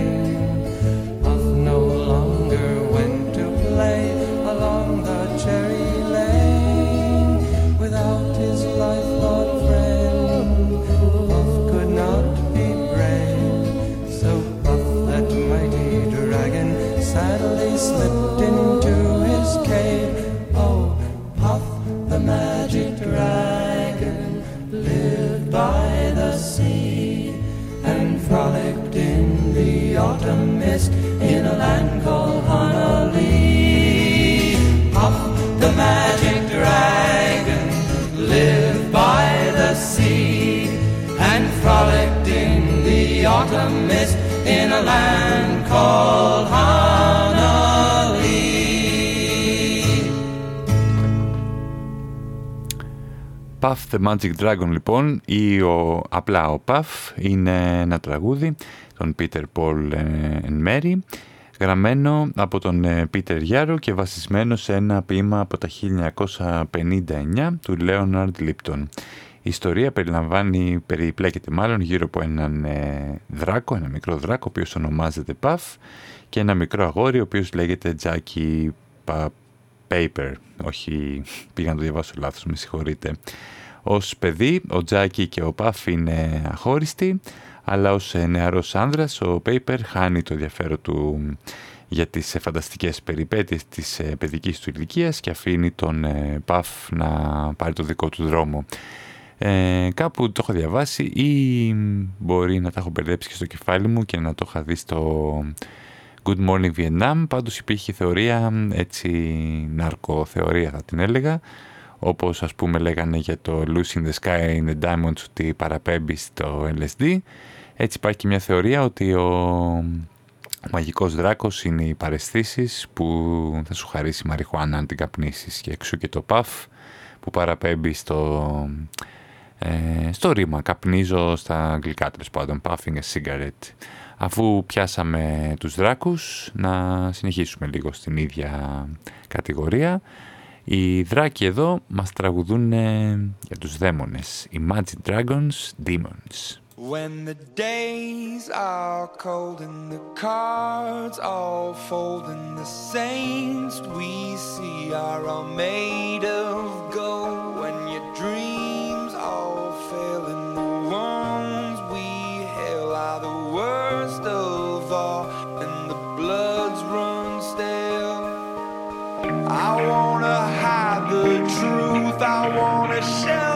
In a land called Honolulu. Puff the Magic Dragon λοιπόν ή ο, απλά ο Puff είναι ένα τραγούδι των Peter Paul and Mary γραμμένο από τον Peter Γιάρο και βασισμένο σε ένα ποίημα από τα 1959 του Leonard Lipton. Η ιστορία περιλαμβάνει, περιπλέκεται μάλλον γύρω από έναν δράκο, ένα μικρό δράκο, ο οποίος ονομάζεται Puff και ένα μικρό αγόρι, ο οποίος λέγεται Jackie Paper. Όχι, πήγα να το διαβάσω λάθος, με συγχωρείτε. Ως παιδί, ο Τζάκι και ο Παφ είναι αχώριστοι, αλλά ως νεαρός άνδρας, ο Paper χάνει το ενδιαφέρον του για τις φανταστικές περιπέτειες της παιδικής του ηλικίας και αφήνει τον Παφ να πάρει το δικό του δρόμο. Ε, κάπου το έχω διαβάσει ή μπορεί να τα έχω μπερδέψει και στο κεφάλι μου και να το είχα δει στο Good Morning Vietnam. Πάντως υπήρχε θεωρία, έτσι ναρκοθεωρία θα την έλεγα, όπως ας πούμε λέγανε για το Losing the Sky in the Diamonds ότι παραπέμπει στο LSD. Έτσι υπάρχει και μια θεωρία ότι ο, ο μαγικός δράκος είναι οι παρεστήσεις που θα σου χαρίσει μαριχουάνα αν την καπνίσεις και εξού και το puff που παραπέμπει στο, ε, στο ρήμα καπνίζω στα αγγλικά τέλος πάντων puffing a cigarette. Αφού πιάσαμε τους δράκους να συνεχίσουμε λίγο στην ίδια κατηγορία. Οι δράκοι εδώ μας τραγουδούν για τους δαίμονες Imagine Dragons Demons. When the days are cold and the cards all fold and the saints we see are all made of gold. When wanna hide the truth. I wanna shelter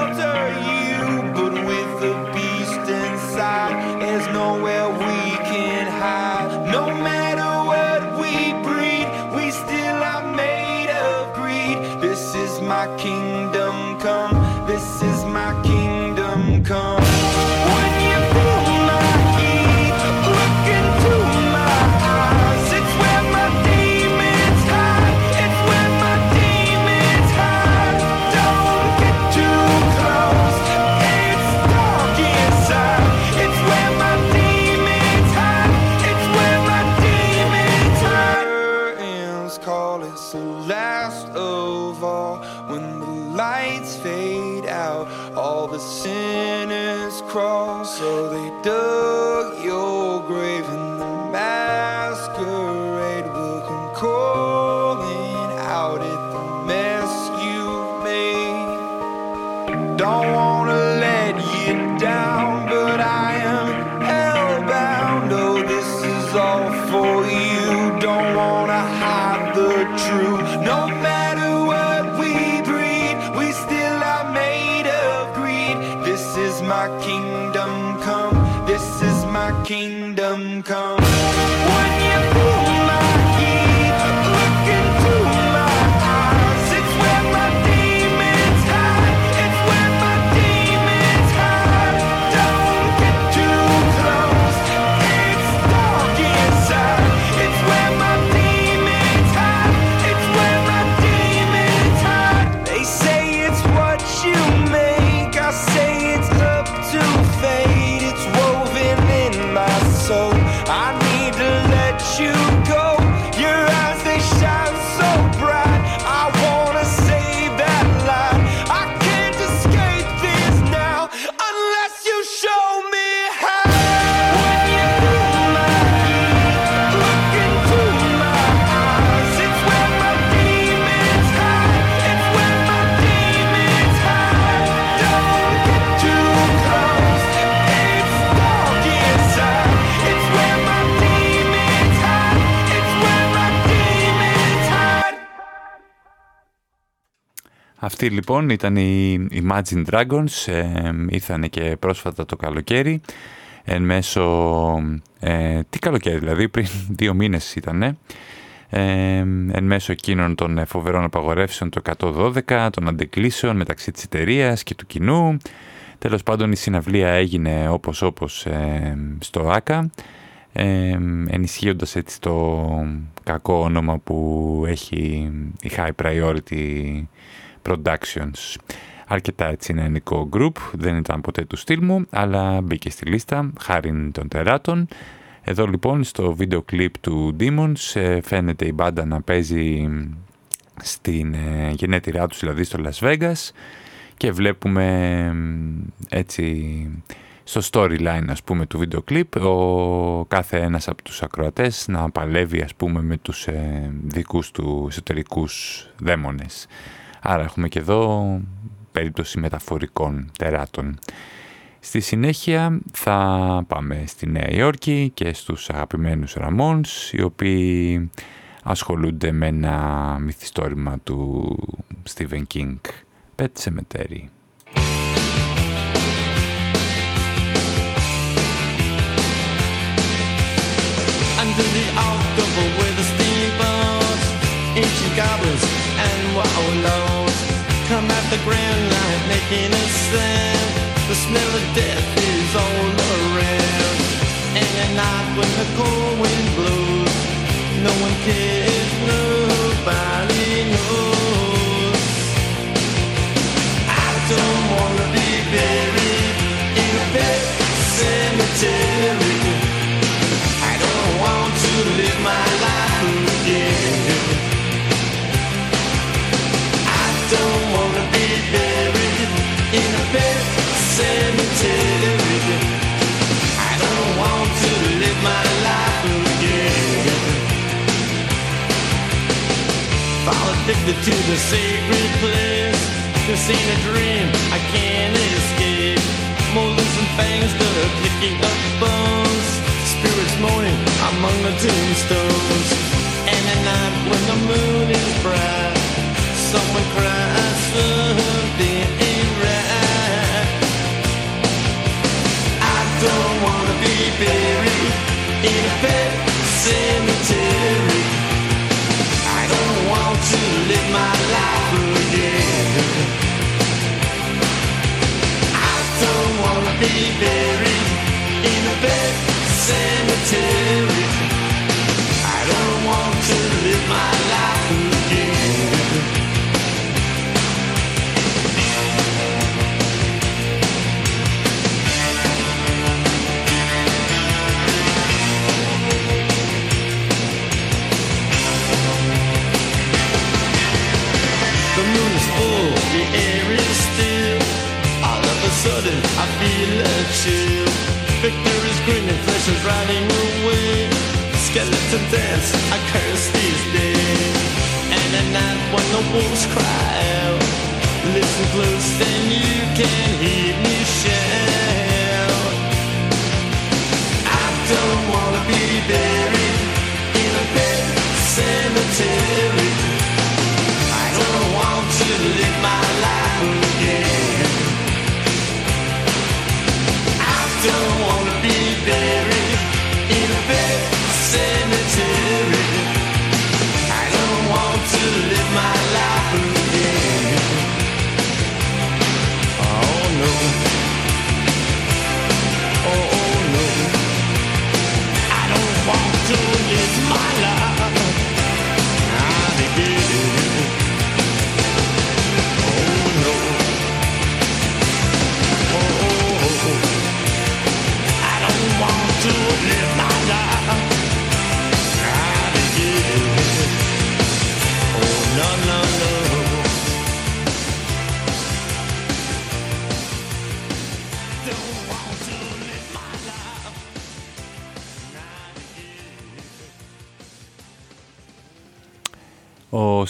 Αυτοί λοιπόν ήταν οι Imagine Dragons, ε, ήρθανε και πρόσφατα το καλοκαίρι, εν μέσω, ε, τι καλοκαίρι δηλαδή, πριν *laughs* δύο μήνες ήτανε, ε, εν μέσω εκείνων των φοβερών απαγορεύσεων το 112, των αντεκλήσεων μεταξύ της εταιρείας και του κοινού. Τέλος πάντων η συναυλία έγινε όπως όπως ε, στο ΆΚΑ, ε, ενισχύοντας έτσι το κακό όνομα που έχει η High Priority Productions. αρκετά έτσι ενικό group, δεν ήταν ποτέ του στυλ μου, αλλά μπήκε στη λίστα χάρη των τεράτων. Εδώ λοιπόν στο βίντεο κλιπ του Demons ε, φαίνεται η μπάντα να παίζει στην ε, γενέτειρά τους, δηλαδή στο Las Vegas και βλέπουμε έτσι στο storyline ας πούμε του βίντεο κλιπ ο κάθε ένας από τους ακροατές να παλεύει ας πούμε με τους ε, δικούς του εσωτερικούς δαίμονες. Άρα έχουμε και εδώ περίπτωση μεταφορικών τεράτων. Στη συνέχεια θα πάμε στη Νέα Υόρκη και στους αγαπημένους Ραμόνς οι οποίοι ασχολούνται με ένα μυθιστόρημα του Stephen King, Pet Cemetery. Under the October with the steamboats, ancient goblins and wallows come at the grand light making a sound. The smell of death is all around. And at night when the cold wind blows, no one cares, nobody knows. I don't wanna be buried in a pet cemetery. Addicted to the sacred place. This ain't a dream, I can't escape. Molars and fangs are picking up bones. Spirits moaning among the tombstones. And at night when the moon is bright, someone cries something ain't right. I don't wanna be buried in a pet cemetery. Cemetery. I don't want to live my life the air is still. All of a sudden, I feel a chill. Victor is grinning, flesh is riding away. Skeleton dance, I curse these days. And at night when the wolves cry out, listen close, then you can hear me shout. I don't wanna be buried in a pet cemetery. I don't want to live my don't want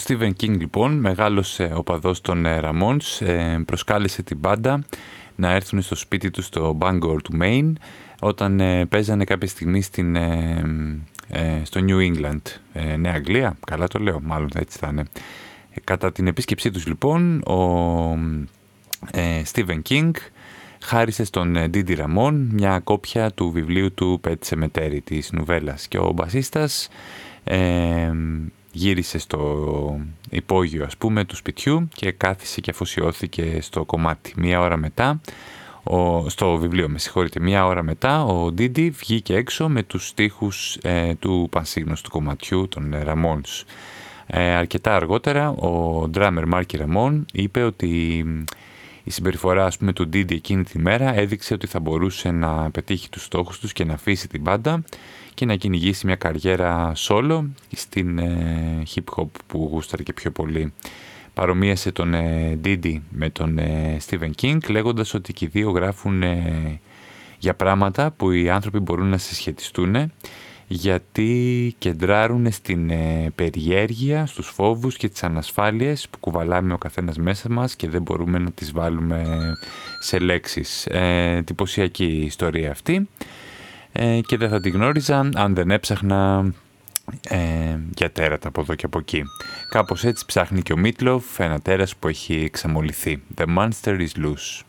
again. Ο Stephen King λοιπόν, μεγάλος ε, οπαδός των ε, Ramones, ε, προσκάλεσε την μπάντα να έρθουν στο σπίτι τους στο Bangor του Maine όταν ε, παίζανε κάποια στιγμή στην, ε, ε, στο New England, ε, Νέα Αγγλία, καλά το λέω, μάλλον έτσι θα είναι. Ε, κατά την επίσκεψή τους λοιπόν, ο ε, Stephen King χάρισε στον ε, Didi Ramon μια κόπια του βιβλίου του Pet Cemetery της νουβέλας και ο μπασίστας ε, γύρισε στο υπόγειο ας πούμε του σπιτιού και κάθισε και αφοσιώθηκε στο κομμάτι. Μία ώρα μετά, ο, στο βιβλίο με συγχωρείτε, μία ώρα μετά ο Ντίντι βγήκε έξω με τους στίχους ε, του πανσύγνωστου κομματιού των ε, Ramones. Ε, αρκετά αργότερα ο drummer Μάρκι Ραμόν είπε ότι Η συμπεριφορά ας πούμε του Didi εκείνη τη μέρα έδειξε ότι θα μπορούσε να πετύχει τους στόχους τους και να αφήσει την μπάντα και να κυνηγήσει μια καριέρα solo στην ε, hip hop που γούσταρε και πιο πολύ. Παρομοίασε τον ε, Didi με τον ε, Stephen King λέγοντας ότι και οι δύο γράφουν ε, για πράγματα που οι άνθρωποι μπορούν να συσχετιστούν γιατί κεντράρουν στην ε, περιέργεια, στους φόβους και τις ανασφάλειες που κουβαλάμε ο καθένας μέσα μας και δεν μπορούμε να τις βάλουμε σε λέξεις. Ε, τυπωσιακή ιστορία αυτή ε, και δεν θα την γνώριζα αν δεν έψαχνα ε, για τέρατα από εδώ και από εκεί. Κάπως έτσι ψάχνει και ο Μίτλοφ, ένα τέρας που έχει εξαμολυθεί. The Monster is Loose.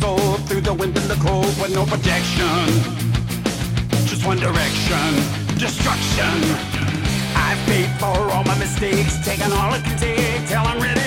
soul through the wind and the cold with no protection. Just one direction, destruction. I've paid for all my mistakes, taking all it can take till I'm ready.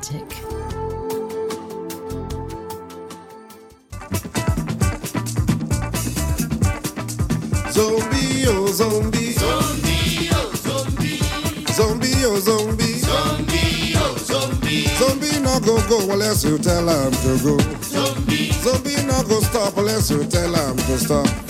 Magic. Zombie, oh zombie. Zombie, oh zombie. Zombie, oh zombie. Zombie, oh zombie. Zombie no go go unless you tell him to go. Zombie. Zombie no go stop unless you tell him to stop.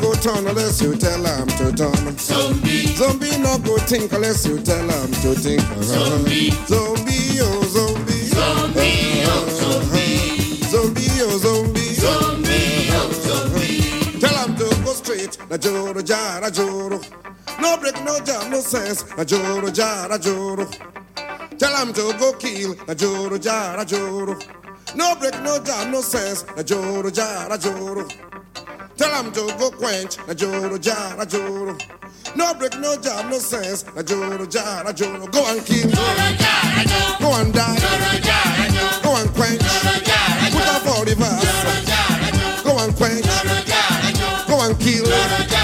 go turn unless you tell him to turn. Zombie. Zombie no go think unless you tell him to think. Zombie. Zombie, oh zombie. Zombie, oh zombie. Zombie, oh zombie. Zombie, oh zombie. Tell him to go straight. Na joro jara joro. No break, no jam, no sense. Na joro jara joro. Tell him to go kill. Na joro jara joro. No break, no jam, no sense. Na joro jara joro. Alarm to go quench, na joro jara joro. No break, no job, no sense, na joro jara joro. Go and kill, joro jara joro. Go and die, joro jara joro. Go and quench, joro jara joro. Put up all the verse, joro jara joro. Go and quench, joro jara joro. Go and kill, joro jar.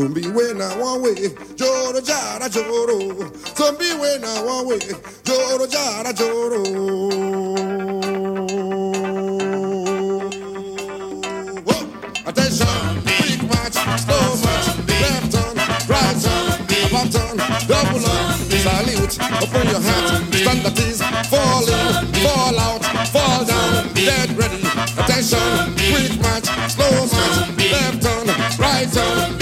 Joro. Zombie when I one way. Joro jara joro. Joro jara joro. Whoa. Attention, quick march, slow march, left turn, right turn, about turn, double up, salute, open your hat, stand at ease, fall in, fall out, fall down, dead ready. Attention, quick march, slow march, left turn, right turn,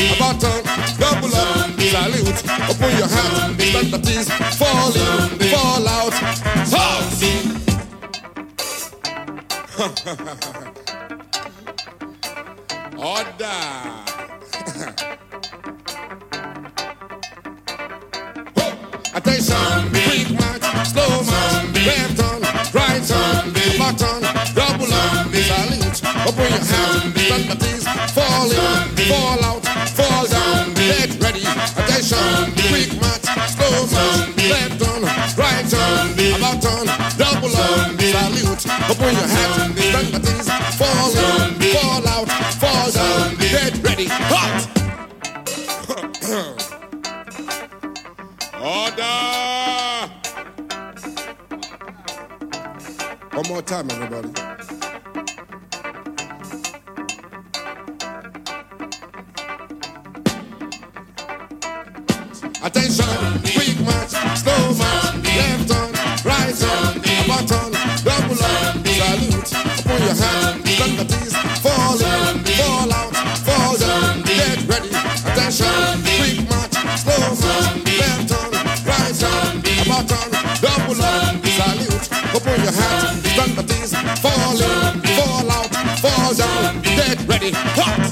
salute, open your hat, stand at ease, fall in, fall out, halt. *laughs* *laughs* Attention, quick march, slow march, left turn, right turn, back turn, double up, salute, open your hands, stand at ease, fall in, fall out, fall down, get ready. Attention, quick march, slow march, left turn, right turn, about turn, double up, salute, open your hands, stand at ease, fall in, fall out, fall down, get ready. Hot! *coughs* Order! One more time, everybody. At fall in, fall out, fall down, get ready. Attention, quick march, slow march, left turn, right turn, about turn, double up, salute, upon your hands, ease, fall in, fall out, fall down, get ready. Hot!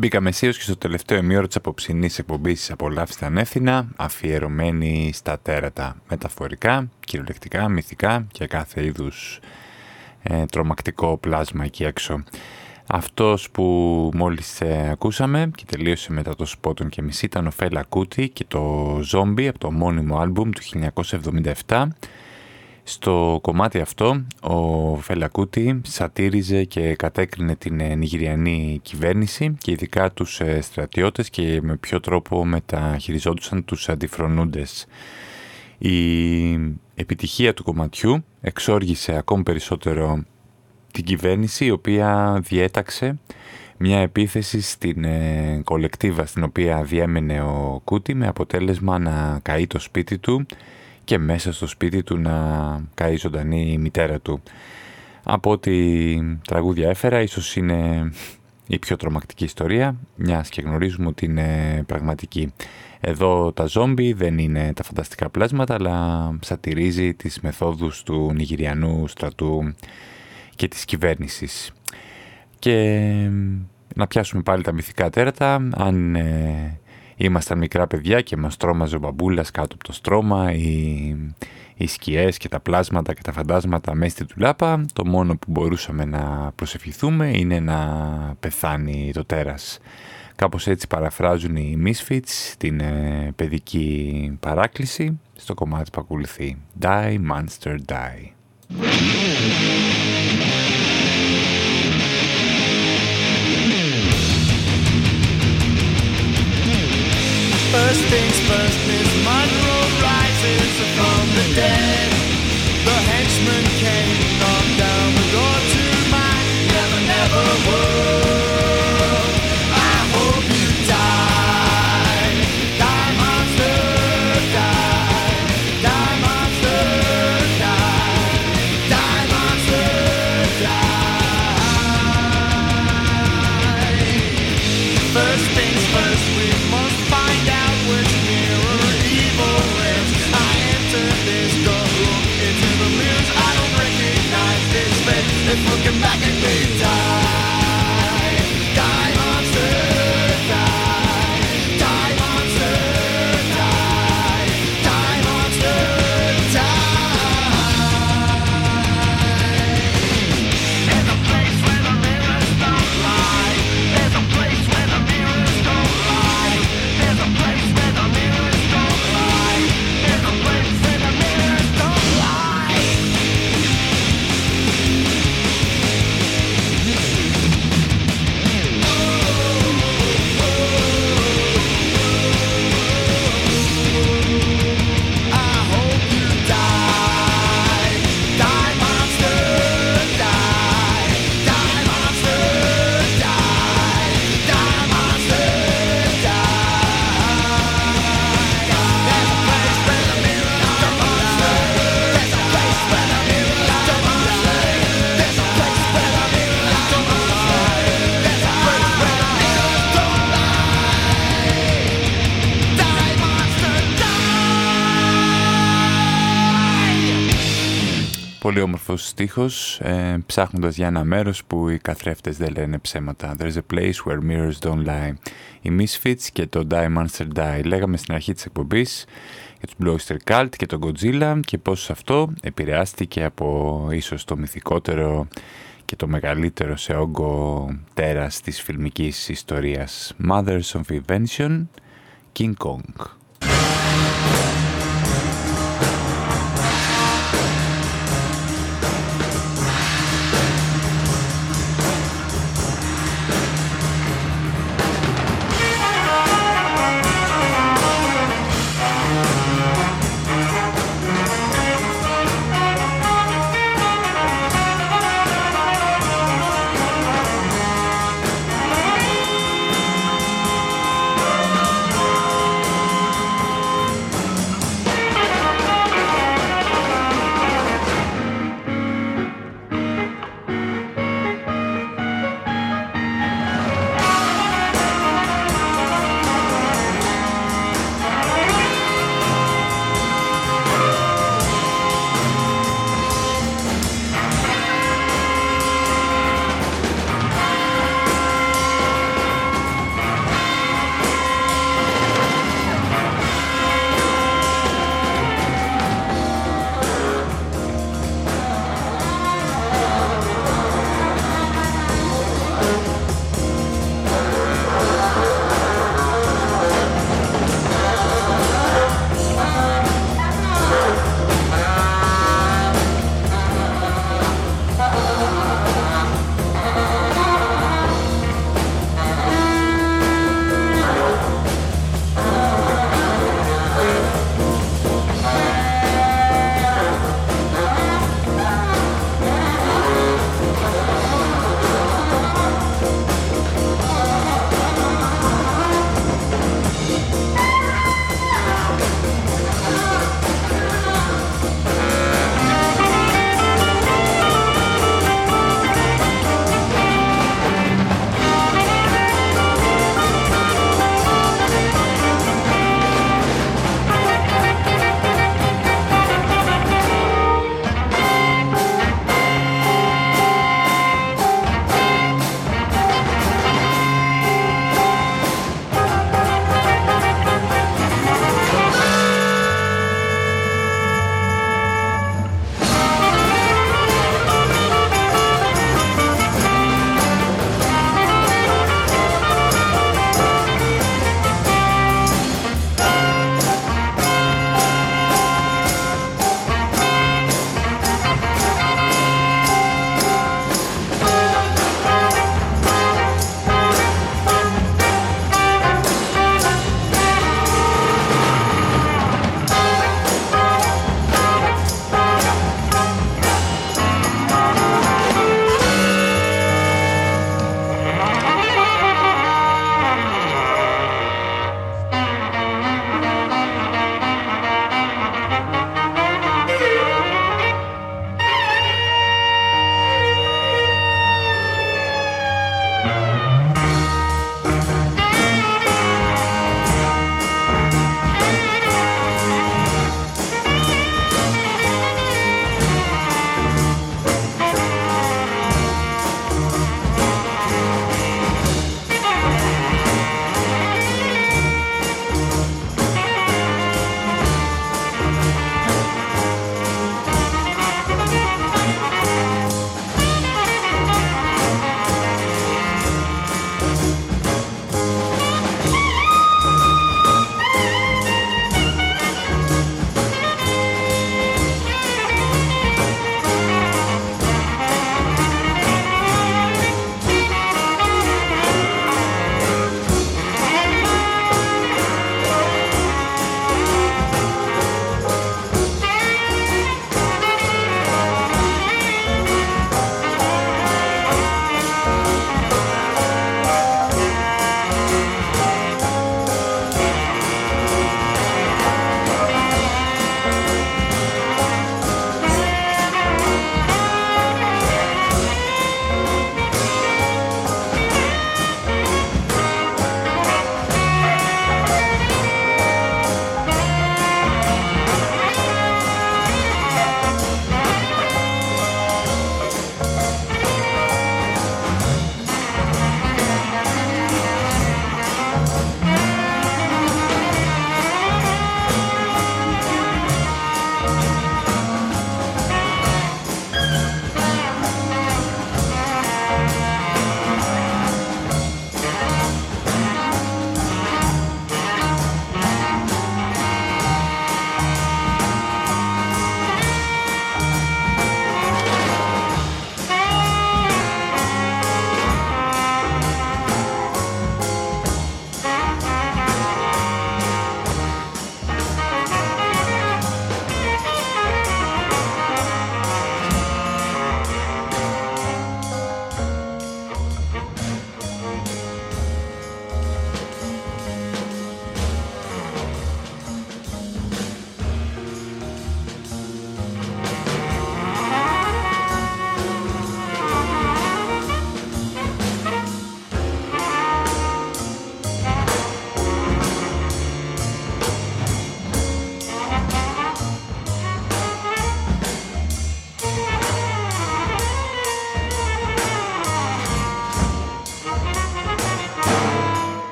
Μπήκαμε αισίως και στο τελευταίο ημίωρο της απόψινής εκπομπής «Απολαύστε ανεύθυνα», αφιερωμένη στα τέρατα μεταφορικά, κυριολεκτικά, μυθικά και κάθε είδους ε, τρομακτικό πλάσμα εκεί έξω. Αυτός που μόλις ε, ακούσαμε και τελείωσε μετά το σπότον και μισή ήταν ο Φέλα Κούτι και το Zombie από το μόνιμο άλμπουμ του 1977 στο κομμάτι αυτό ο Φελακούτη σατήριζε και κατέκρινε την ε, Νιγηριανή κυβέρνηση και ειδικά τους ε, στρατιώτες και με ποιο τρόπο μεταχειριζόντουσαν τους αντιφρονούντες. Η επιτυχία του κομματιού εξόργησε ακόμη περισσότερο την κυβέρνηση η οποία διέταξε μια επίθεση στην ε, κολεκτίβα στην οποία διέμενε ο Κούτι με αποτέλεσμα να καεί το σπίτι του και μέσα στο σπίτι του να καεί ζωντανή η μητέρα του. Από ό,τι τραγούδια έφερα, ίσως είναι η πιο τρομακτική ιστορία, μιας και γνωρίζουμε ότι είναι πραγματική. Εδώ τα ζόμπι δεν είναι τα φανταστικά πλάσματα, αλλά σατυρίζει τις μεθόδους του Νιγηριανού στρατού και της κυβέρνησης. Και να πιάσουμε πάλι τα μυθικά τέρατα, αν ε, ήμασταν μικρά παιδιά και μας τρόμαζε ο μπαμπούλας κάτω από το στρώμα, οι, οι σκιές και τα πλάσματα και τα φαντάσματα μέσα στη τουλάπα. Το μόνο που μπορούσαμε να προσευχηθούμε είναι να πεθάνει το τέρας. Κάπως έτσι παραφράζουν οι Misfits την ε, παιδική παράκληση στο κομμάτι που ακολουθεί. Die, Monster, Die. First things first, Miss Monroe rises from the dead. The henchman came, knocked down the door to my never, never world. Στίχος, ε, ψάχνοντας για ένα μέρος που οι καθρέφτες δεν λένε ψέματα. There's a place where mirrors don't lie. Οι Misfits και το Die Monster Die. Λέγαμε στην αρχή της εκπομπής για τους Blue Oyster Cult και τον Godzilla και πώς αυτό επηρεάστηκε από ίσως το μυθικότερο και το μεγαλύτερο σε όγκο τέρας της φιλμικής ιστορίας. Mothers of Invention, King Kong.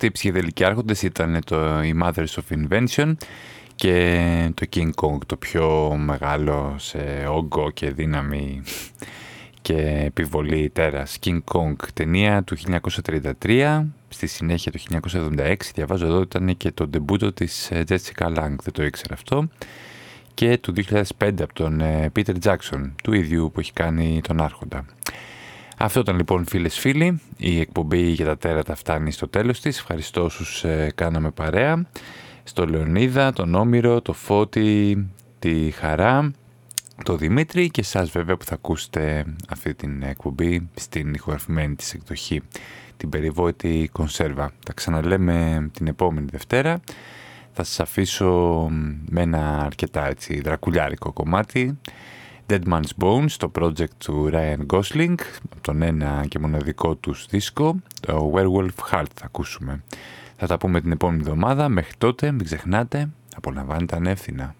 Αυτοί οι ψυχεδελικοί άρχοντες ήταν το, οι Mothers of Invention και το King Kong, το πιο μεγάλο σε όγκο και δύναμη και επιβολή τέρας. King Kong, ταινία του 1933, στη συνέχεια το 1976, διαβάζω εδώ ήταν και το ντεμπούτο της ε, Jessica Lange, δεν το ήξερα αυτό, και του 2005 από τον ε, Peter Jackson, του ίδιου που έχει κάνει τον Άρχοντα. Αυτό ήταν λοιπόν φίλες φίλοι, η εκπομπή για τα τέρατα φτάνει στο τέλος της. Ευχαριστώ όσους ε, κάναμε παρέα, στο Λεωνίδα, τον Όμηρο, το Φώτη, τη Χαρά, το Δημήτρη και σας βέβαια που θα ακούσετε αυτή την εκπομπή στην ηχογραφημένη της εκδοχή, την περιβόητη κονσέρβα. Τα ξαναλέμε την επόμενη Δευτέρα. Θα σας αφήσω με ένα αρκετά έτσι δρακουλιάρικο κομμάτι Dead Man's Bones, το project του Ryan Gosling, από τον ένα και μοναδικό τους δίσκο, το Werewolf Heart θα ακούσουμε. Θα τα πούμε την επόμενη εβδομάδα, μέχρι τότε μην ξεχνάτε, απολαμβάνετε ανεύθυνα.